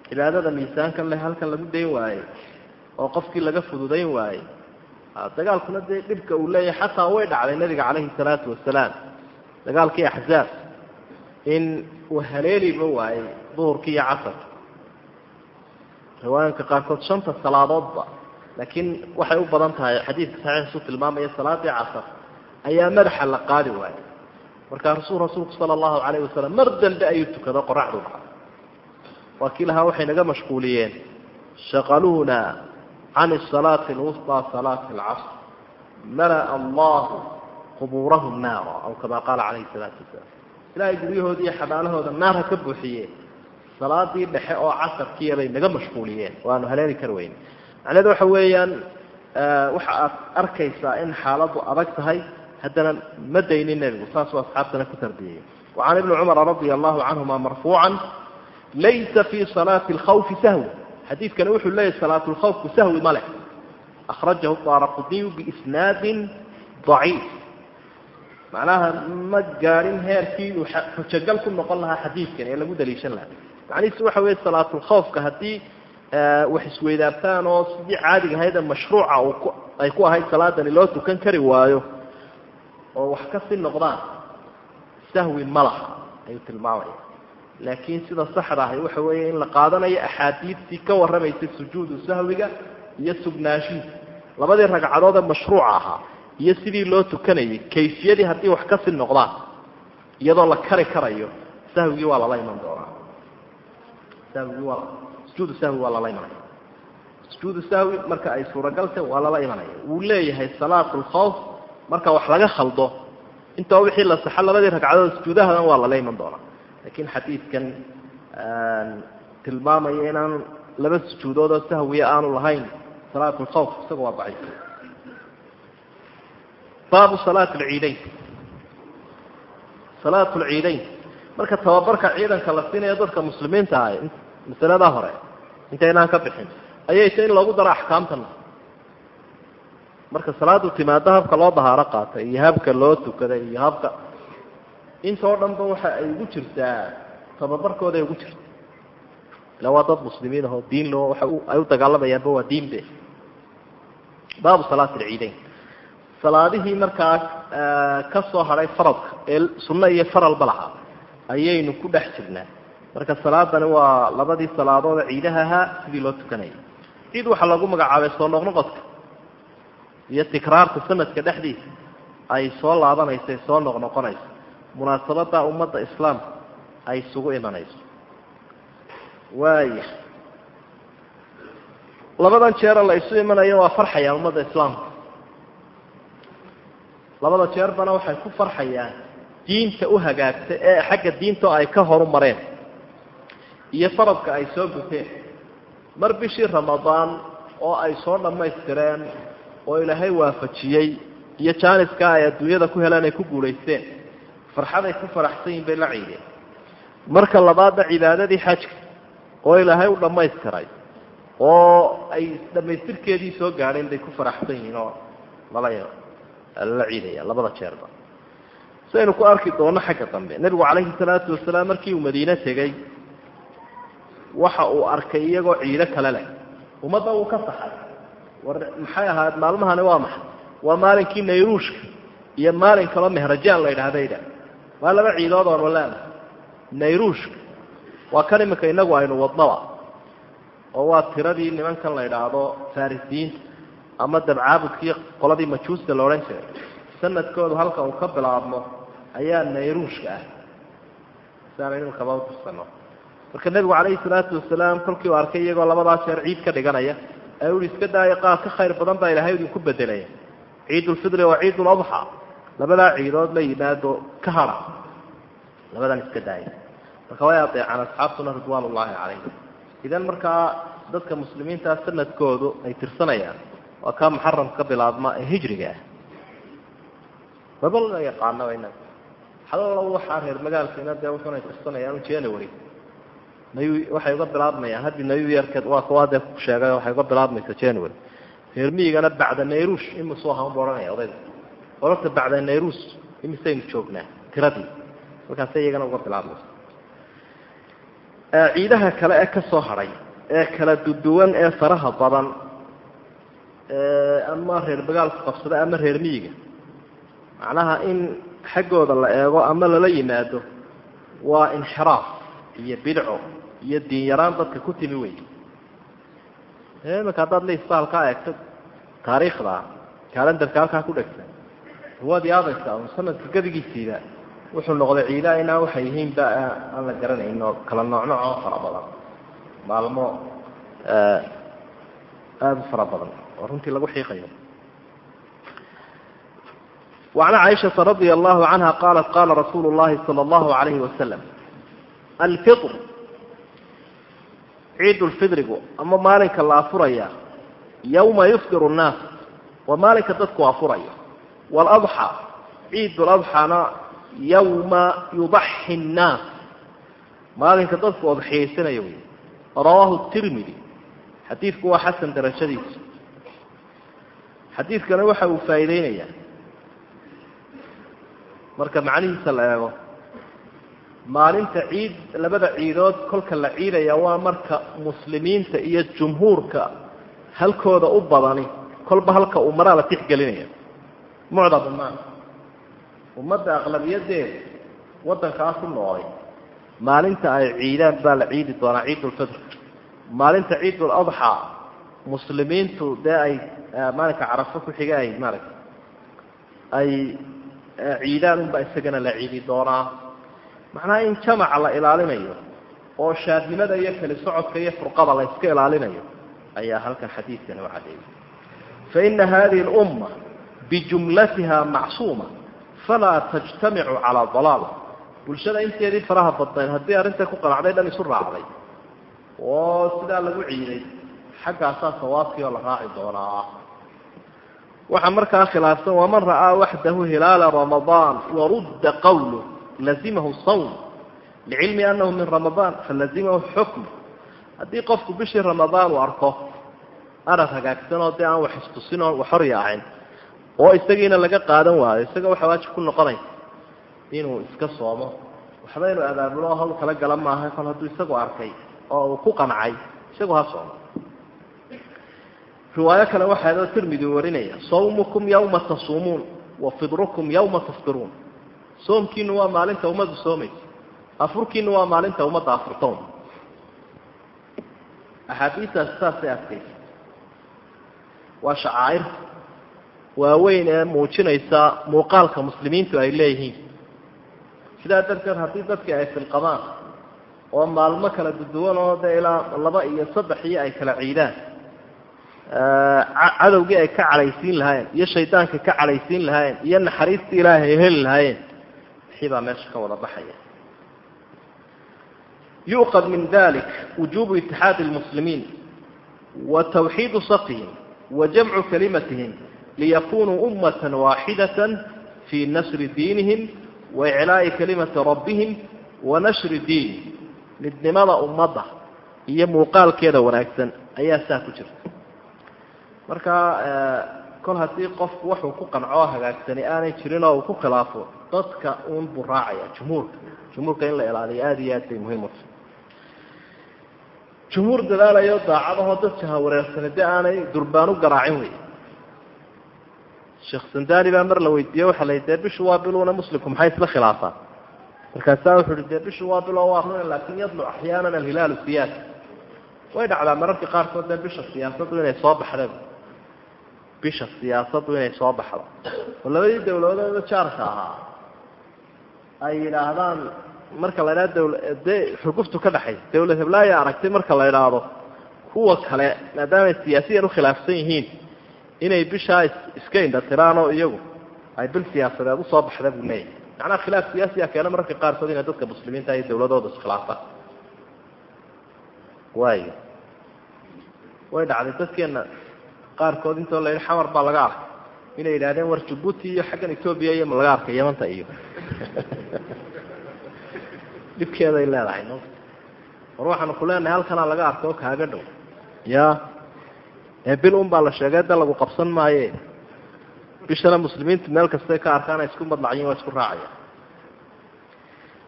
Cibaadada miisaankan leh halkan lagu dayn waayey oo qofkii laga fududayn waayey dagaalkuna dee dhibka uu leeyahay xataa way dhacday nabiga calayhi salaatu wasalaam dagaalkii axzaab in uu haleeliba waayey duhurkii iyo casarka. Riwaayanka qaarkood shanta salaadoodba laakiin waxay u badan tahay xadiidka saxiixsu tilmaamaya salaadii casar ayaa madaxa la qaadi waayey. Markaa rasul rasuulku sala allahu calayhi wasalam mar dambe ayuu tukado qoraxdu waa kii lahaa waxay naga mashquuliyeen shaqaluuna can salaati alwusطى salaati alcasr mala'a allahu qubuurahum naara aw kama qaala calayhi salaatu wasalaam ilaahay guryahooda iyo xabaalahooda naar ha ka buuxiyeen salaadii dhexe oo casarkiiya bay naga mashquuliyeen waanu haleeli kar weyne macneedu waxa weeyaan waxa aad arkaysaa in xaaladu adag tahay haddana ma daynin nebigu saasuu asxaabtana ku tarbiyeyey wacan ibni cumara radia allahu canhuma marfuucan laysa fii salaati alkhawfi sahwi xadiidkani wuxuu leeyahy salaatu lkhawfku sahwi ma leh. Akhrajahu daaraqudniyu biisnaadin daciif. Macnaha ma gaadhin heerkii uu xujogal ku noqon lahaa xadiidkan ee lagu daliishan lahaa. Macnihiisu waxa weeye salaatulkhawfka haddii wax isweydaartaan oo sidii caadiga ahayd mashruuca ay ku ahayd salaadani loo tukan kari waayo oo wax ka sii noqdaan sahwi ma laha ayuu tilmaamaya laakiin sida saxda ahi waxa weeye in la qaadanayo axaadiidtii ka warramaysay sujuudu sahwiga iyo sugnaanshihiisa. Labadii ragcadood ee mashruuca ahaa iyo sidii loo tukanayay kayfiyadii haddii wax ka sii noqdaan iyadoo la kari karayo sahwigii waa lala iman doonaa. Sahwigii waa sujuudu sahwi waa lala imanaya. Sujuudu sahwi marka ay suuragaltay waa lala imanaya. Wuu leeyahay salaatu lkhawf marka wax laga khaldo. Intoo wixii la saxo labadii ragcadood sujuudahadan waa lala iman doonaa lakiin xadiidkan tilmaamaya inaan laba sujuudoodoo sahwiya aanu lahayn salaat lkhawf isaga waa daciif. Baabu salaat lciidayn salaat lciidayn marka tababarka ciidanka la siinayo dadka muslimiinta ah masaladaa hore intaynaan ka bixin ayay ta in loogu daro axkaamtana marka salaadu timaado habka loo dahaaro qaatay iyo habka loo tukaday iyo habka intoo dhanba waxa ay ugu jirtaa tababarkooda ay ugu jirta ila waa dad muslimiin ahoo diin loo ay u dagaalamayaanba waa diinbe baabu salaati alciideyn salaadihii markaa ka soo hadhay faradka ee sunno iyo faralba lahaa. Ayaynu ku dhex jirnaa. Marka salaadani waa labadii salaadoode ciidaha ahaa sidii loo tukanayay. Ciid waxaa lagu magacaabay soo noqnoqodka iyo tikraarka sanadka dhexdiisa ay soo laabanayso soo noqnoqonayso munaasabada ummadda islaamka ay isugu imanayso. Waaya labadan jeera la isu imanayo waa farxayaan ummadda islaamka. Labada jeerbana waxay ku farxayaan diinta u hagaagta ee xagga diinta ay ka horu mareen iyo faradka ay soo guteen mar bishii ramadaan oo ay soo dhammaystireen oo ilaahay waafajiyey iyo jaaniska ay adduunyada ku heleen ay ku guulaysteen farxaday ku faraxsan bay la ciideen. Marka labaadna cibaadadii xajka oo ilaahay u dhammaystiray oo ay dhammaystirkeedii soo gaadheen bay ku faraxsan yihiin oo lala lala ciidaya labada jeerba. Saynu ku arki doono xagga dambe. Nebigu calayhi salaatu wasalaam markii uu madiine tegey waxa uu arkay iyagoo ciido kale leh. Ummadda uu ka saxay war maxay ahaad maalmahani waa maxay? Waa maalinkii nayruushka iyo maalin kaloo mehrajaan la yidhahdayda waa laba ciidood oonu leena nayruushka waa kan iminka inagu aynu wadnaba oo waa tiradii nimankan la yidhaahdo farisiyiinta ama dabcaabudkii qoladii majuusta la odhan jiray. Sanadkoodu halka uu ka bilaabmo ayaa nayruushka ah. Siaana imikaba utursano marka nebigu calayhi salaatu wasalaam kolkii uu arkay iyagoo labadaa jeer ciid ka dhiganaya ee ui iska daaya qaar ka khayr badan baa ilahay idinku bedelaya ciidulfidri waa ciiduladxa labadaa ciidood la yimaado ka hada labadan iska daaya marka way adeecaan asxaabtuna ridwaan ullaahi calayhim idan markaa dadka muslimiintaa sanadkoodu ay tirsanayaan waa kaa muxaram ka bilaabma ee hijriga ah. Baba la yaqaanaba inaga hallo waxaa reer magaalkiina dee wuxuunay tirsanayaan january. Waxay uga bilaabmayaan haddii new yearkeed waa kuwaa dee ku sheegay waxay uga bilaabmaysa january. Reer miyigana bacda nayruush imisuu ahaan bu odhanaya odayga. Ororta bacda nayruus imisaynu joognaa tiradii halkaasay iyagana uga bilaabmaysa ciidaha kale ee ka soo hadhay ee kala duduwan ee faraha badan ama reer magaalku qabsada ama reer miyiga macnaha in xaggooda la eego ama lala yimaado waa inxiraaf iyo bidco iyo diin yaraan dadka ku timi wey imika haddaad liista halkaa eegto taariikhda kalendarka halkaa ku dhegta waad yaadaysaa sanadka gadigiisiiba wuxuu noqday ciidaa inaa waxay yihiinba aan la garanayno kala nooc nooc oo fara badan maalmo aada u fara badan oo runtii lagu xiiqayo وعن عائشة رضي الله عنها قالت قال رسول الله صلى الله عليه وسلم الفطر عيد الفطر أما مالك الله أفريا يوم يفطر الناس ومالك تدكو أفريا والأضحى عيد الأضحى يوم yawma yudaxi nnaas maalinka dadku odxiyaysanaya wey rawaahu tirmidi xadiidku waa xasan darajadiisa xadiidkana waxa uu faa'iideynayaa marka macnihiisa la eego maalinta ciid labada ciidood kolka la ciidaya waa marka muslimiinta iyo jumhuurka halkooda u badani kolba halka uu maraa la tixgelinaya mucdama ummadda aqlabiyadeeda waddankaa ku noolay. Maalinta ay ciidaan baa la ciidi doonaa ciidulfitr maalinta ciiduladxaa muslimiintu dee ay maalinka carafo ku xiga ay maaragta ay ciidaan unbaa isagana la ciidi doonaa. Macnaha in jamaca la ilaalinayo oo shaadnimada iyo keli socodka iyo furqada la iska ilaalinayo ayaa halkan xadiidkani u cadeeyay faina hadihi اlumma bijumlatiha macsuuma falaa tajtamicu calaa dalaala bulshada inteedii faraha badnayd haddii arrinta ku qanacday dhan isu raacday oo sidaa lagu ciiday xaggaasaa sawaabkii oo la raaci doonaa waxaa markaa khilaafsan waman ra'aa waxdahu hilaala ramadaan warudda qawlu lazimahu sawm licilmi anahu min ramadaan falazimahu xukm haddii qofku bishii ramadaan uu arko arag hagaagsan oo dee aan wax istusin oo waxorya ahayn oo isagiina laga qaadan waayo isaga waxa waajib ku noqonaya inuu iska soomo. Waxba inuu abaabuloo hawl kala gala maaha kol hadduu isagu arkay oo uu ku qancay isagu ha soomo. Riwaayo kale waxaa tirmidi warinaya sawmukum yawma tasuumuun wa fidrukum yawma tafdiruun soomkiinu waa maalinta ummadu soomaysa afurkiina waa maalinta ummadda afurtoon. Axaadiistaas saasay adkaysa waa shacaa'ir waaweyn ee muujinaysa muuqaalka muslimiintu ay leeyihiin. Sidaa darteed haddii dadkii ay filqamaan oo maalmo kala duduwan oo dee ilaa laba iyo saddex ay kala ciidaan cadowgii ay ka cadhaysiin lahaayeen iyo shaydaanka ka cadhaysiin lahaayeen iyo naxariistii ilaahay ay heli lahaayeen wixii baa meesha ka wada baxaya. Yuqad min dalik wujubu itixaadi lmuslimiin wa tawxiidu safihim wa jamcu kalimatihim liyakunuu ummata waaxidata fii nasri diinihim wa iclaa'i kalimati rabbihim wa nashri diini midnimada ummadda iyo muuqaalkeeda wanaagsan ayaa saa ku jirta marka kol haddii qofku wuxuu ku qancoo hagaagsani aanay jirin oo uu ku khilaafo dadka uun buu raacaya jumhuurka jumhuurka in la ilaaliyo aada iyo aad bay muhiim utahay jumhuur de aanay durbaan u sheekh sandani baa mar la weydiiye waxa la yidhi dee bishu waa biluna muslimku maxay isla khilaafaan markaasaa wuxuu ihi dee bishu waa bilo waa run laakin yadluc axyaanan alhilaalu siyaasa way dhacdaa mararka qaarkood dee bisha siyaasaddu inay soo baxda bisha siyaasaddu inay soo baxdo oo labadii dawladooda jaarka ahaa ay yidhaahdaan marka la idhahdo dawla dee xuguftu ka dhexaysa dawlad heblaaya aragtay marka la idhaahdo kuwa kale maadaamay siyaasiyan ukhilaafsan yihiin inay bishaa iska indhatiraan oo iyagu ay bil siyaasadeed u soo baxda buu leeyahy macnaha khilaaf siyaasiya keena mararka qaarkood inay dadka muslimiinta iyo dawladooda iskhilaafaan waayo. Way dhacday dadkeena qaarkood intoo la yidhi xamar baa laga arkay. Inay yidhahdeen war jabuuti iyo xaggan etoobiya iyo ma laga arkay yamanta iyo. Dhibkeeday leedahay war waxaanu ku leenahay halkanaa laga arkay oo kaaga dhow. Ya ee bil un baa la sheegay da lagu qabsan maaye bishana muslimiintu meel kastay ka arkaan ay isku madlacyiin waa isku raacaya.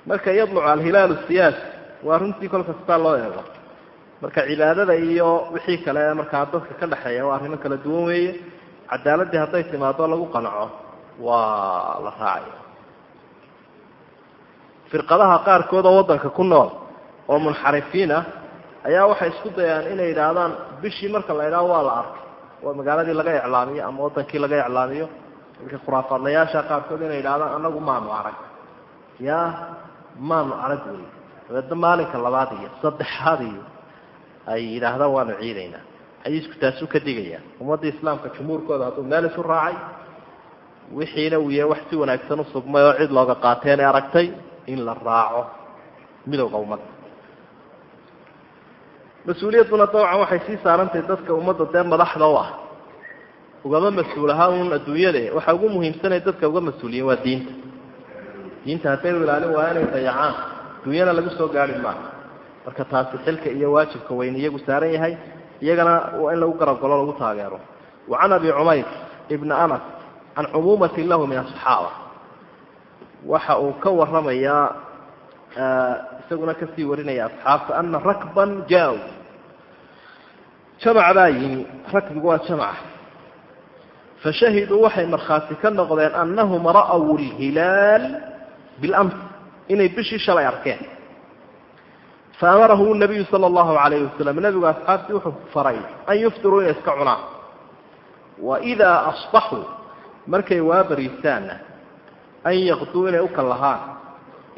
Marka yadlucu alhilaalu siyaasi waa runtii kol loo eego. Marka cibaadada iyo wixii kale markaa dadka ka dhexeeya waa arrimo kala duwan weeye. Cadaaladii hadday timaado lagu qanco waa la raacaya. Firqadaha qaarkood oo waddanka ku nool oo munxarifiin ah ayaa waxay isku dayaan inay yidhaahdaan bishii marka la idhaho waa la arkay. Oo magaaladii laga iclaamiyo ama wadankii laga iclaamiyo. Marka khuraafaadlayaasha qaarkood inay yidhahdaan anagu maanu arag. Ya maanu arag wey dabeedna maalinka labaad iyo saddexaad iyo ay yidhaahdaan waanu ciidaynaa. Xadiisku taasuu ka digaya ummadda islaamka jumhuurkooda hadduu meel isu raacay wixiina uu yahay wax si wanaagsan u sugmay oo cid looga qaateen ee aragtay in la raaco. Midowda ummadda mas'uuliyadduna dabcan waxay sii saarantahay dadka ummadda dee madaxda u ah. Ugama mas'uul ahaa un adduunyade waxa ugu muhiimsanay dadka uga mas'uuliyiin waa diinta. Diinta hadday u ilaalin waa dayacaan. Adduunyana lagu soo gaari maaha. Marka taasi xilka iyo waajibka weyn iyagu saaran yahay iyagana waa in lagu garab galo lagu taageero. Wa abi cumayr ibna anas can cumuumatin lahu min asaxaaba waxa uu ka waramayaa isaguna ka sii warinaya asxaabta ana rakban jaa jamac baa yimi rakbigu waa jamaca. Fashahiduu waxay markhaati ka noqdeen anahum ra'w lhilaal bilams inay bishii shalay arkeen. Faamarahu nabiyu sala allahu alayhi wasalam nabigu asxaabtii wuxuu faray an yuftiruu inay iska cunaan. Waidaa asbaxuu markay waa bariistaanna an yaqduu inay u kallahaan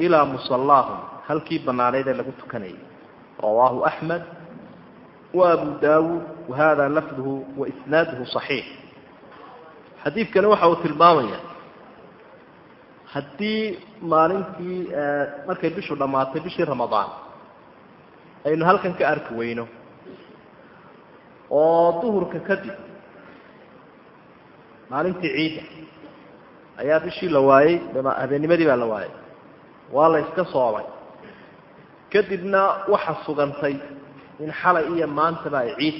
ilaa musallaahum halkii bannaaneyd ee lagu tukanayay. Rawaahu axmed abu daawuud wahada lafduhu wa isnaaduhu صaxiix xadiidkani waxa uu tilmaamaya haddii maalintii markay bishu dhammaatay bishii ramadaan aynu halkan ka arki weyno oo duhurka kadib maalintii ciidda ayaa bishii la waayey habeennimadii baa la waayey waa la iska soomay kadibna waxa sugantay in xalay iyo maantaba ay ciid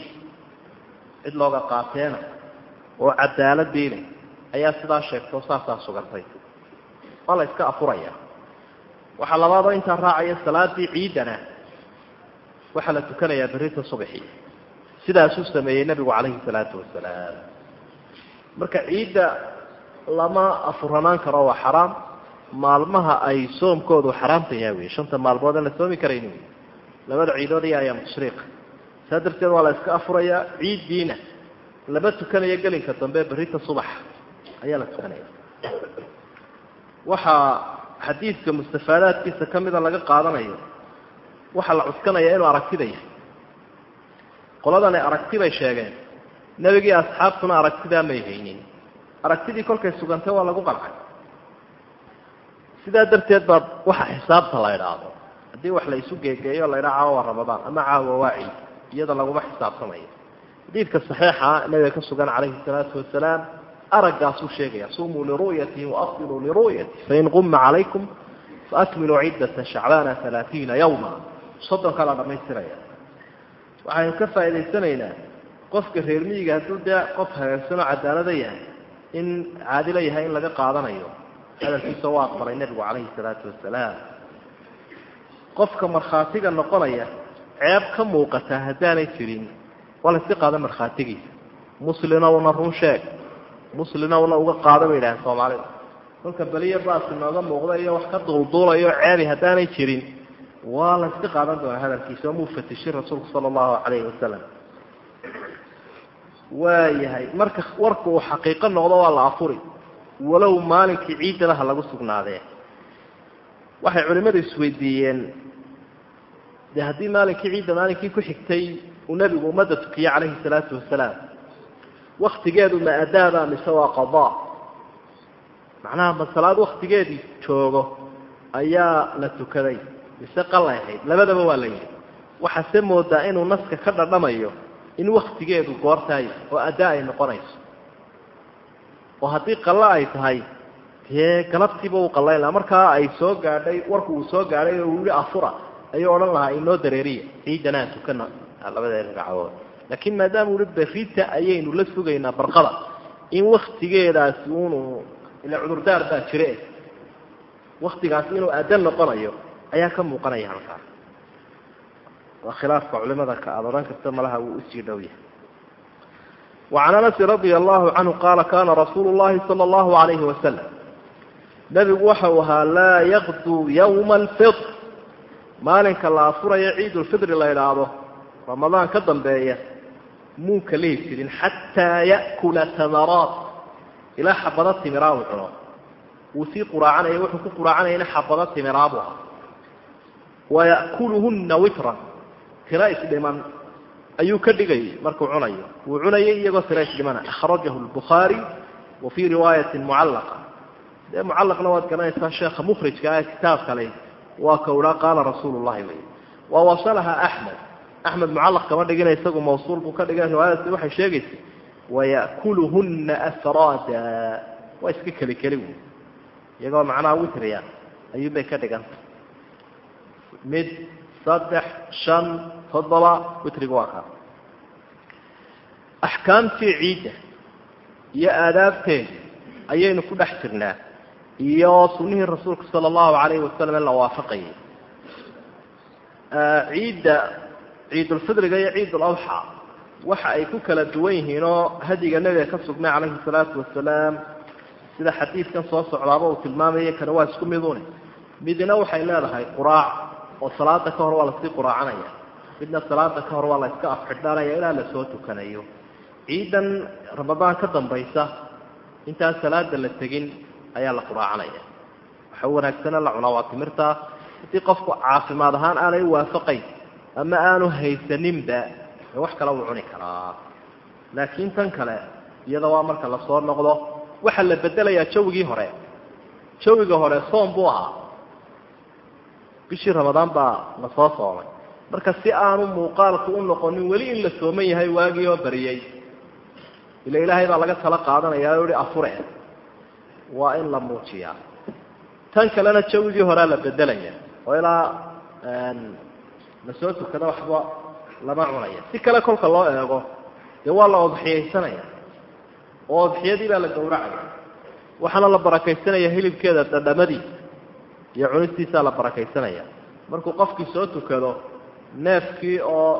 cid looga qaateena oo cadaaladiina ayaa sidaa sheegtoo saasaa sugantay. Waa la iska afuraya waxaa labaadoo intaa raacaya salaadii ciidana waxaa la tukanayaa berita subaxi sidaasuu sameeyey nebigu calayhi salaatu wasalaam. Marka ciidda lama afuranaan karo waa xaraam. Maalmaha ay soomkoodu xaraamta yahay wey shanta maalmood aan la soomi karayn wey labada ciidood iyo ayaam saa darteed waa la iska afurayaa ciiddiina lama tukanayo gelinka dambe berrita subaxa ayaa la tukanaya. Waxaa xadiidka mustafaadaadkiisa ka mida laga qaadanayo waxaa la cuskanaya inuu aragtida yahay. Qoladani aragti bay sheegeen nebigii asxaabtuna aragtidaa may haynin. Aragtidii kolkay sugantay waa lagu qancay sidaa darteed baa waxa xisaabta la idhaahdo haddii wax la isu geegeeyo la idhaa caawa waa ramadaan ama caawa waa ciid iyada laguma xisaabtamayo xadiidka saxiixa nabiga ka sugan calayhi salaatu wasalaam araggaasuu sheegaya sumuu liru'yatihi waafiluu liru'yati fain quma calaykum faakmiluu ciddata shacbaana alaaiina yawma. Soddonkaa la dhamaystiraya. Waxaynu ka faa'idaysanaynaa qofka reer miyiga hadduu dee qof hagaagsanoo cadaalada yahay in caadilo yahay in laga qaadanayo. Hadalkiisa waa aqbalay nebigu calayhi salaatu wasalaam qofka markhaatiga noqonaya ceeb ka muuqataa haddaanay jirin waa la iska qaada markhaatigiisa. Muslinowna run sheeg. Muslinowna uga qaado bay yidhaaheen soomaalida. Kolka beliya baas inooga muuqda iyo wax ka duulduulayo ceebi haddaanay jirin waa la iska qaadan doonaa hadalkiisa. Oo muu fatishin rasuulku sala allahu calayhi wasalam waayahay marka warka uu xaqiiqo noqdo waa la afuri. Walow maalinkii ciiddana ha lagu sugnaadee. Waxay culimmadu isweydiiyeen dee haddii maalinkii ciidda maalinkii ku xigtay uu nebigu ummadda tukiyey calayhi salaatu wasalaam waktigeedu ma adaaba mise waa qadaa? Macnaha ma salaad waktigeedii joogo ayaa la tukaday mise qalay ahayd? Labadaba waa la yidhi. Waxaase moodaa inuu naska ka dhadhamayo in waktigeedu goortaay oo addaa ay noqonayso. Oo haddii qallo ay tahay dee galabtiiba uu qallayn lahaa. Markaa ay soo gaadhay warku uu soo gaadhay oo uu yihi afura ayuu odhan lahaa inoo dareeriya ciidana aan tukana labadeeda ragcadood laakiin maadaama uli berita ayaynu la sugaynaa barqada in waktigeedaasi unu ila cudurdaar baa jire waktigaasi inuu adan noqonayo ayaa ka muuqanaya halkaa waa khilaafka culimada ka aada odhan karta malaha wuu u sii dhow yahay wacan anasi radia allahu canhu qaala kana rasuulu llahi sala allahu alayhi wasalam nebigu waxau ahaa laa yaqduu yawma alfitr maalinka la afurayo ciid ulfitri la idhaahdo ramadaan ka dambeeya muu kalihi jirin xataa ya'kula tamaraat. Ilaa xabado timiraa uu cuno. Wuu sii quraacanaya wuxuu ku quraacanayana xabado timiraa buu ahaa waya'kuluhunna witran tira isdhiman ayuu ka dhigayay markuu cunayo. Wuu cunayay iyagoo tira isdhimana akhrajahu lbukhaari wa fii riwaayatin mucallaqa dee mucallaqna waad garanaysaa sheekha mukhrijka ee kitaabka le waa ka uhaa qaala rasuulu llahi wey wa wasalaha axmed. Axmed mucallaq kama dhigina isagu mawsuul buu ka dhigay. Riwaayadaasi waxay sheegaysay waya'kuluhunna afraada. Waa iska keli keli wy iyagoo macnaha witriya ayuunbay ka dhiganta mid saddex shan toddoba witriga waa kaa axkaamtii ciidda iyo aadaabteeda ayaynu ku dhex jirnaa iyo sunnihii rasuulka sala allahu calayhi wasalam in la waafaqayay ciidda ciidulfidriga iyo ciidulawxa waxa ay ku kala duwan yihiinoo hadiga nebiga ka sugnay calayhi salaatu wasalaam sida xadiidkan soo socdaaba uu tilmaamaya kana waa isku midune midna waxay leedahay quraac oo salaada ka hor waa la sii quraacanaya midna salaada ka hor waa la iska afxidhanaya ilaa la soo tukanayo. Ciidan ramadaan ka dambaysa intaan salaada la tegin ayaa la quraacanaya waxa wanaagsana la cunaa waa timirta. Haddii qofku caafimaad ahaan aanay waafaqayn ama aanu haysaninba wax kale wuu cuni karaa. Laakiin tan kale iyada waa marka la soo noqdo waxaa la bedelayaa jawigii hore. Jawiga hore soom buu ahaa. Bishii ramadaan baa la soo soomay. Marka si aanu muuqaalku u noqonin weli in la sooman yahay waagii oo bariyey ila ilaahay baa laga tala qaadanaya o ihi waa in la muujiyaa. Tan kalena jawigii horea la bedelaya oo ilaa la soo tukada waxba lama cunaya. Si kale kolka loo eego dee waa la odxiyaysanaya oo odxiyadii baa la gawracaya waxaana la barakaysanaya hilibkeeda dhadhamadiisa iyo cunistiisaa la barakaysanaya markuu qofkii soo tukado neefkii oo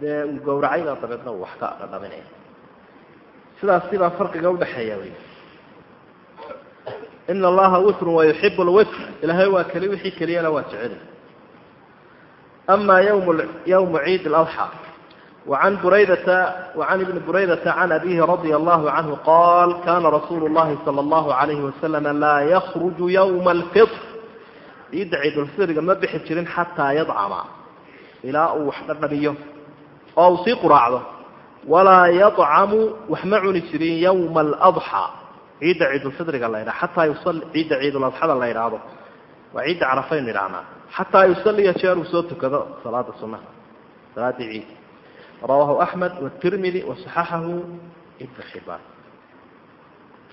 dee uu gawracayba dabeedna uu wax ka dhadhaminaya. Sidaasi baa farqiga udhaxeeya wy ina allaha witrun wayuxibu lwitr ilaahay waa keli wixii keliyana waa jeceli ama ym ywmu ciid اladxى وعن بريدة وعن ابن بريدة عن أبيه رضي الله عنه قال كان رسول الله صلى الله عليه وسلم لا يخرج يوم الفطر يدعي الفطر ما بحي جرين حتى يضعم إلى وحدنبيه أو سيق رعضه ولا يطعم وحمعني جرين يوم الأضحى ciidda ciidulfidriga la ydhaha xataa yusal ciidda ciiduladxada la ydhaahdo waa ciidda carafaynu idhahnaa xataa yusaliya jeer uu soo tukado salaada sunaha salaaddii ciid. Rawahu axmed watirmidi wasaxaxahu ibn xibaan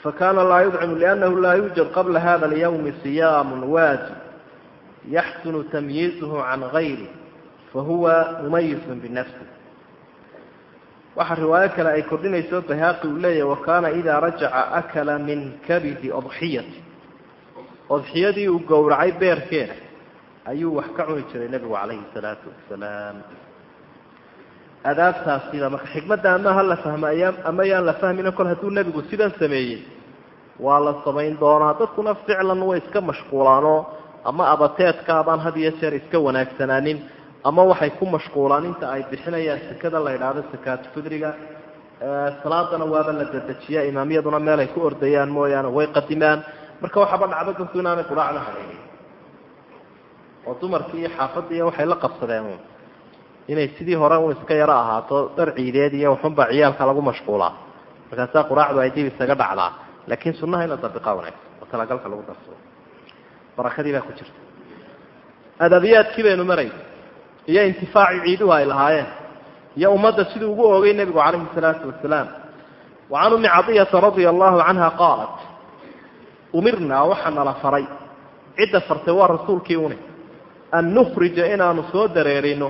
fakana laa yudcimu liannahu laa yuujad qabla hada alyawmi siyaamu waajib yaxsunu tamyiizuhu can gayri fahuwa mumayizun binafsi waxa riwaayo kale ay kordhinayso bahaaqi uu leeyahy wakaana idaa rajaca akala min kabidi odxiyati odxiyadii uu gowracay beerkeeda ayuu wax ka cuni jiray nebigu calayhi salaatu wasalaam adaabtaasida marka xikmadda ama ha la fahmo ayaa ama yaan la fahmina kol hadduu nebigu sidan sameeyey waa la samayn doonaa dadkuna ficlan way iska mashquulaanoo ama abateedkaabaan had iyo jeer iska wanaagsanaanin ama waxay ku mashquulaan inta ay bixinayaan sekada la idhaahdo sakaatu fidriga salaadana waaba la dedejiya imaamiyaduna meel ay ku ordayaan mooyaane way qadimaan. Marka waxaaba dhacdo dadku inaanay quraacda halaynin oo dumarkii iyo xaafadii waxay la qabsadeen. Inay sidii hore un iska yaro ahaato dhar ciideed iyo waxunbaa ciyaalka lagu mashquulaa. Markaasaa quraacdu ay dib isaga dhacdaa. Laakiin sunnaha in la wanaagsan oo talagalka lagu darsado barakadii baa ku jirta. Adabiyaadkii baynu maray iyo intifaaci ciiduhu ay lahaayeen iyo ummadda siduu ugu oogay nebigu calayhi salaatu wasalaam. Wa can ummi cadiyata radia allahu canha qaalat umirnaa waxaa nala faray. Cidda fartay waa rasuulkii une. An nukhrija inaanu soo dareerino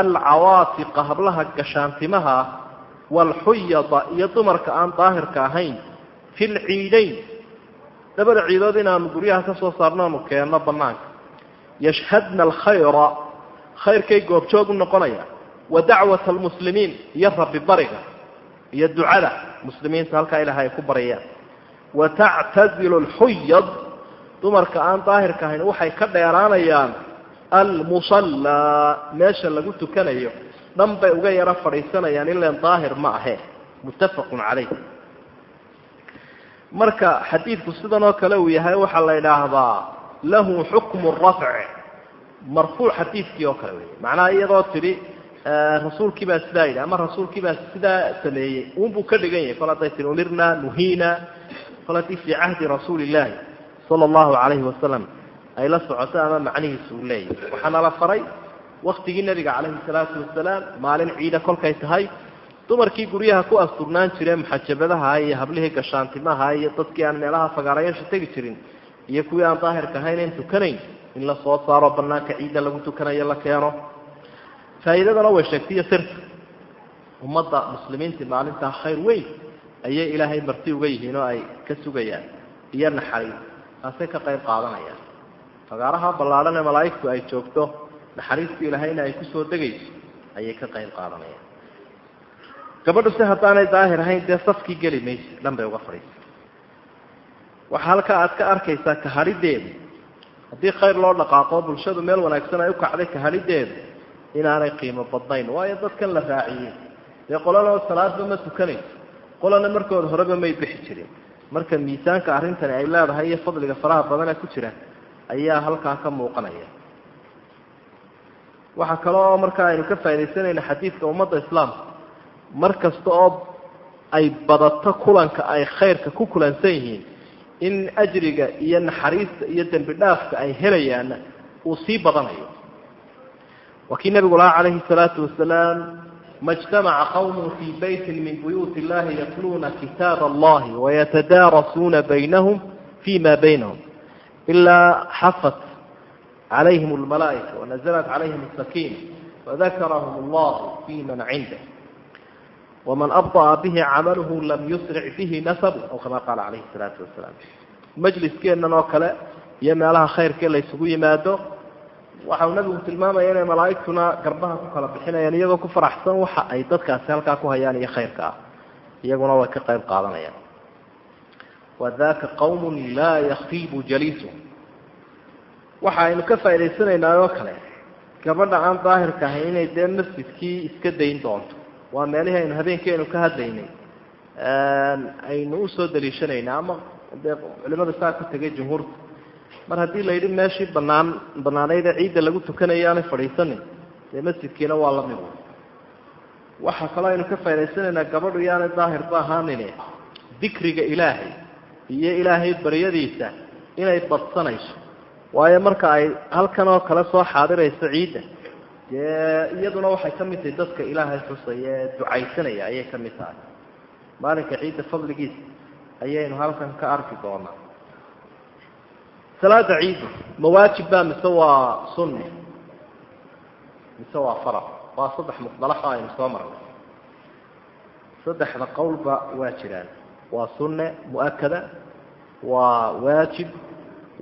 alcawaatiqa hablaha gashaantimaha ah waalxuyada iyo dumarka aan daahirka ahayn fi lciidayn labada ciidood inaanu guryaha ka soo saarno aanu keenno banaanka yashhadna alkhayra khayrkay goobjoog u noqonaya wa dacwata almuslimiin iyo rabbi bariga iyo ducada muslimiinta halkaa ilaahay ay ku baryayaan wa tactazilu alxuyad dumarka aan daahirka ahayn waxay ka dheeraanayaan almusallaa meesha lagu tukanayo. Dhan bay uga yaro fadhiisanayaan ilan daahir ma ahe. Muttafaqun calayh. Marka xadiidku sidan oo kale uu yahay waxaa la idhaahdaa lahu xukmu rafc marfuuc xadiidkii oo kale wey macnaha iyadoo tidhi rasuulkii baa sidaa yidhi ama rasuulkii baa sidaa sameeyey. Uunbuu ka dhigan yahay kol hadday tihi umirna nuhiina kol fii cahdi rasuuli illaahi sala allahu calayhi wasalam. Ay la socoto ama macnihiisu uu leeyahay. Waxaana la faray waktigii nebiga calayhi salaatu wasalaam maalin ciida kolkay tahay dumarkii guryaha ku asturnaan jireen muxajabadaha iyo hablihii gashaantimaha iyo dadkii aan meelaha fagaarayaasha tegi jirin iyo kuwii aan daahirka ahayn en tukanayn in la soo saaro banaanka ciidda lagu tukanayo la keeno. Faa'iidadana way sheegtay iyo sirta. Ummadda muslimiintii maalintaa khayr weyn ayay ilaahay marti uga yihiin oo ay ka sugayaan iyo naxariis taasay ka qayb qaadanayaan. Fagaaraha ballaadhan ee malaa'igtu ay joogto naxariistu ilaahayna ay ku soo degayso ayay ka qayb qaadanayaan. Gabadhu si haddaanay daahir ahayn dee safkii geli mayso dhan bay uga fadhiisa waxaa halkaa aad ka arkaysaa kahadhideedu haddii khayr loo dhaqaaqo bulshadu meel wanaagsan ay u kacday kahadhideedu inaanay qiimo badnayn. Waayo dadkan la raaciyey. Dee qolana salaadba ma tukanayso qolana markooda horeba may bixi jirin. Marka miisaanka arrintani ay leedahay iyo fadliga faraha badan ee ku jira ayaa halkaa ka muuqanaya. Waxaa kale oo markaa aynu ka faaidaysanayna xadiidka ummadda islaamka mar kasta oo ay badato kulanka ay khayrka ku kulansan yihiin in ajriga iyo naxariista iyo dembi dhaafka ay helayaanna uu sii badanayo. Waa kii nabigu lahaa calayhi salaatu wasalaam ma jtamaca qawmun fii beytin min buyuuti illahi yatluuna kitaab allahi wayatadaarasuuna baynahum fi ma baynahum ilaa xafat calayhim almalaa'ika wanazalat calayhim asakiina wadakarahum allahu fi man cindah waman abda'a bihi camaluhu lam yusric bihi nasabu aw kama qaala calayhi salaatu wasalaam majliskeennan oo kale iyo meelaha khayrkee la ysugu yimaado waxau nabigu tilmaamaya inay malaa'igtuna garbaha ku kala bixinayaan iyagoo ku faraxsan waxa ay dadkaasi halkaa ku hayaan iyo khayrka ah iyaguna way ka qayb qaadanayaan wadaka qawmun laa yakiibu jaliisu waxa aynu ka faa'idaysanaynaa oo kale gabadha aan daahirka ahay inay dee masjidkii iska dayn doonto waa meelihii aynu habeenkii aynu ka hadlaynay. Aynu u soo daliishanayna ama dee culimada saa ku tegay jumhuurta. Mar haddii la yidhi meeshii banaan banaanayd ciidda lagu tukanayo aanay fadhiisanin dee masjidkiina waa la mid. Waxaa kaloo aynu ka faa'idaysanaynaa gabadhu yaanay daahirba ahaanine dikriga ilaahay iyo ilaahay baryadiisa inay badsanayso. Waayo marka ay halkan oo kale soo xaadirayso ciidda iyaduna waxay ka mid tahay dadka ilaahay xusaya ee ducaysanaya ayay ka mid tahay. Maalinka ciidda fadligiisa ayaynu halkan ka arki doonaa. Salaada ciidda ma waajib mise waa sunni? Mise waa farad? Waa saddex musdalaxo aynu soo marnay. Saddexda qowlba waa jiraan. Waa sunne mu'akada waa waajib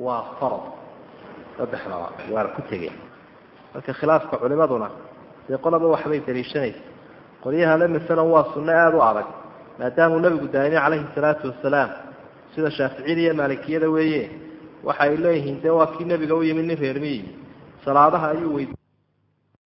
waa farad. Saddexdaba waa ku tegeen marka khilaafka culimaduna dee qolaba waxbay daliishanaysa qolyahale masalan waa sunno aada u adag maadaamuu nabigu daayimay calayhi salaatu wasalaam sida shaaficiyada iyo maalikiyada weeye waxa ay leeyihiin dee waa kii nebiga u yimid nin reermiyi salaadaha ayuu weydi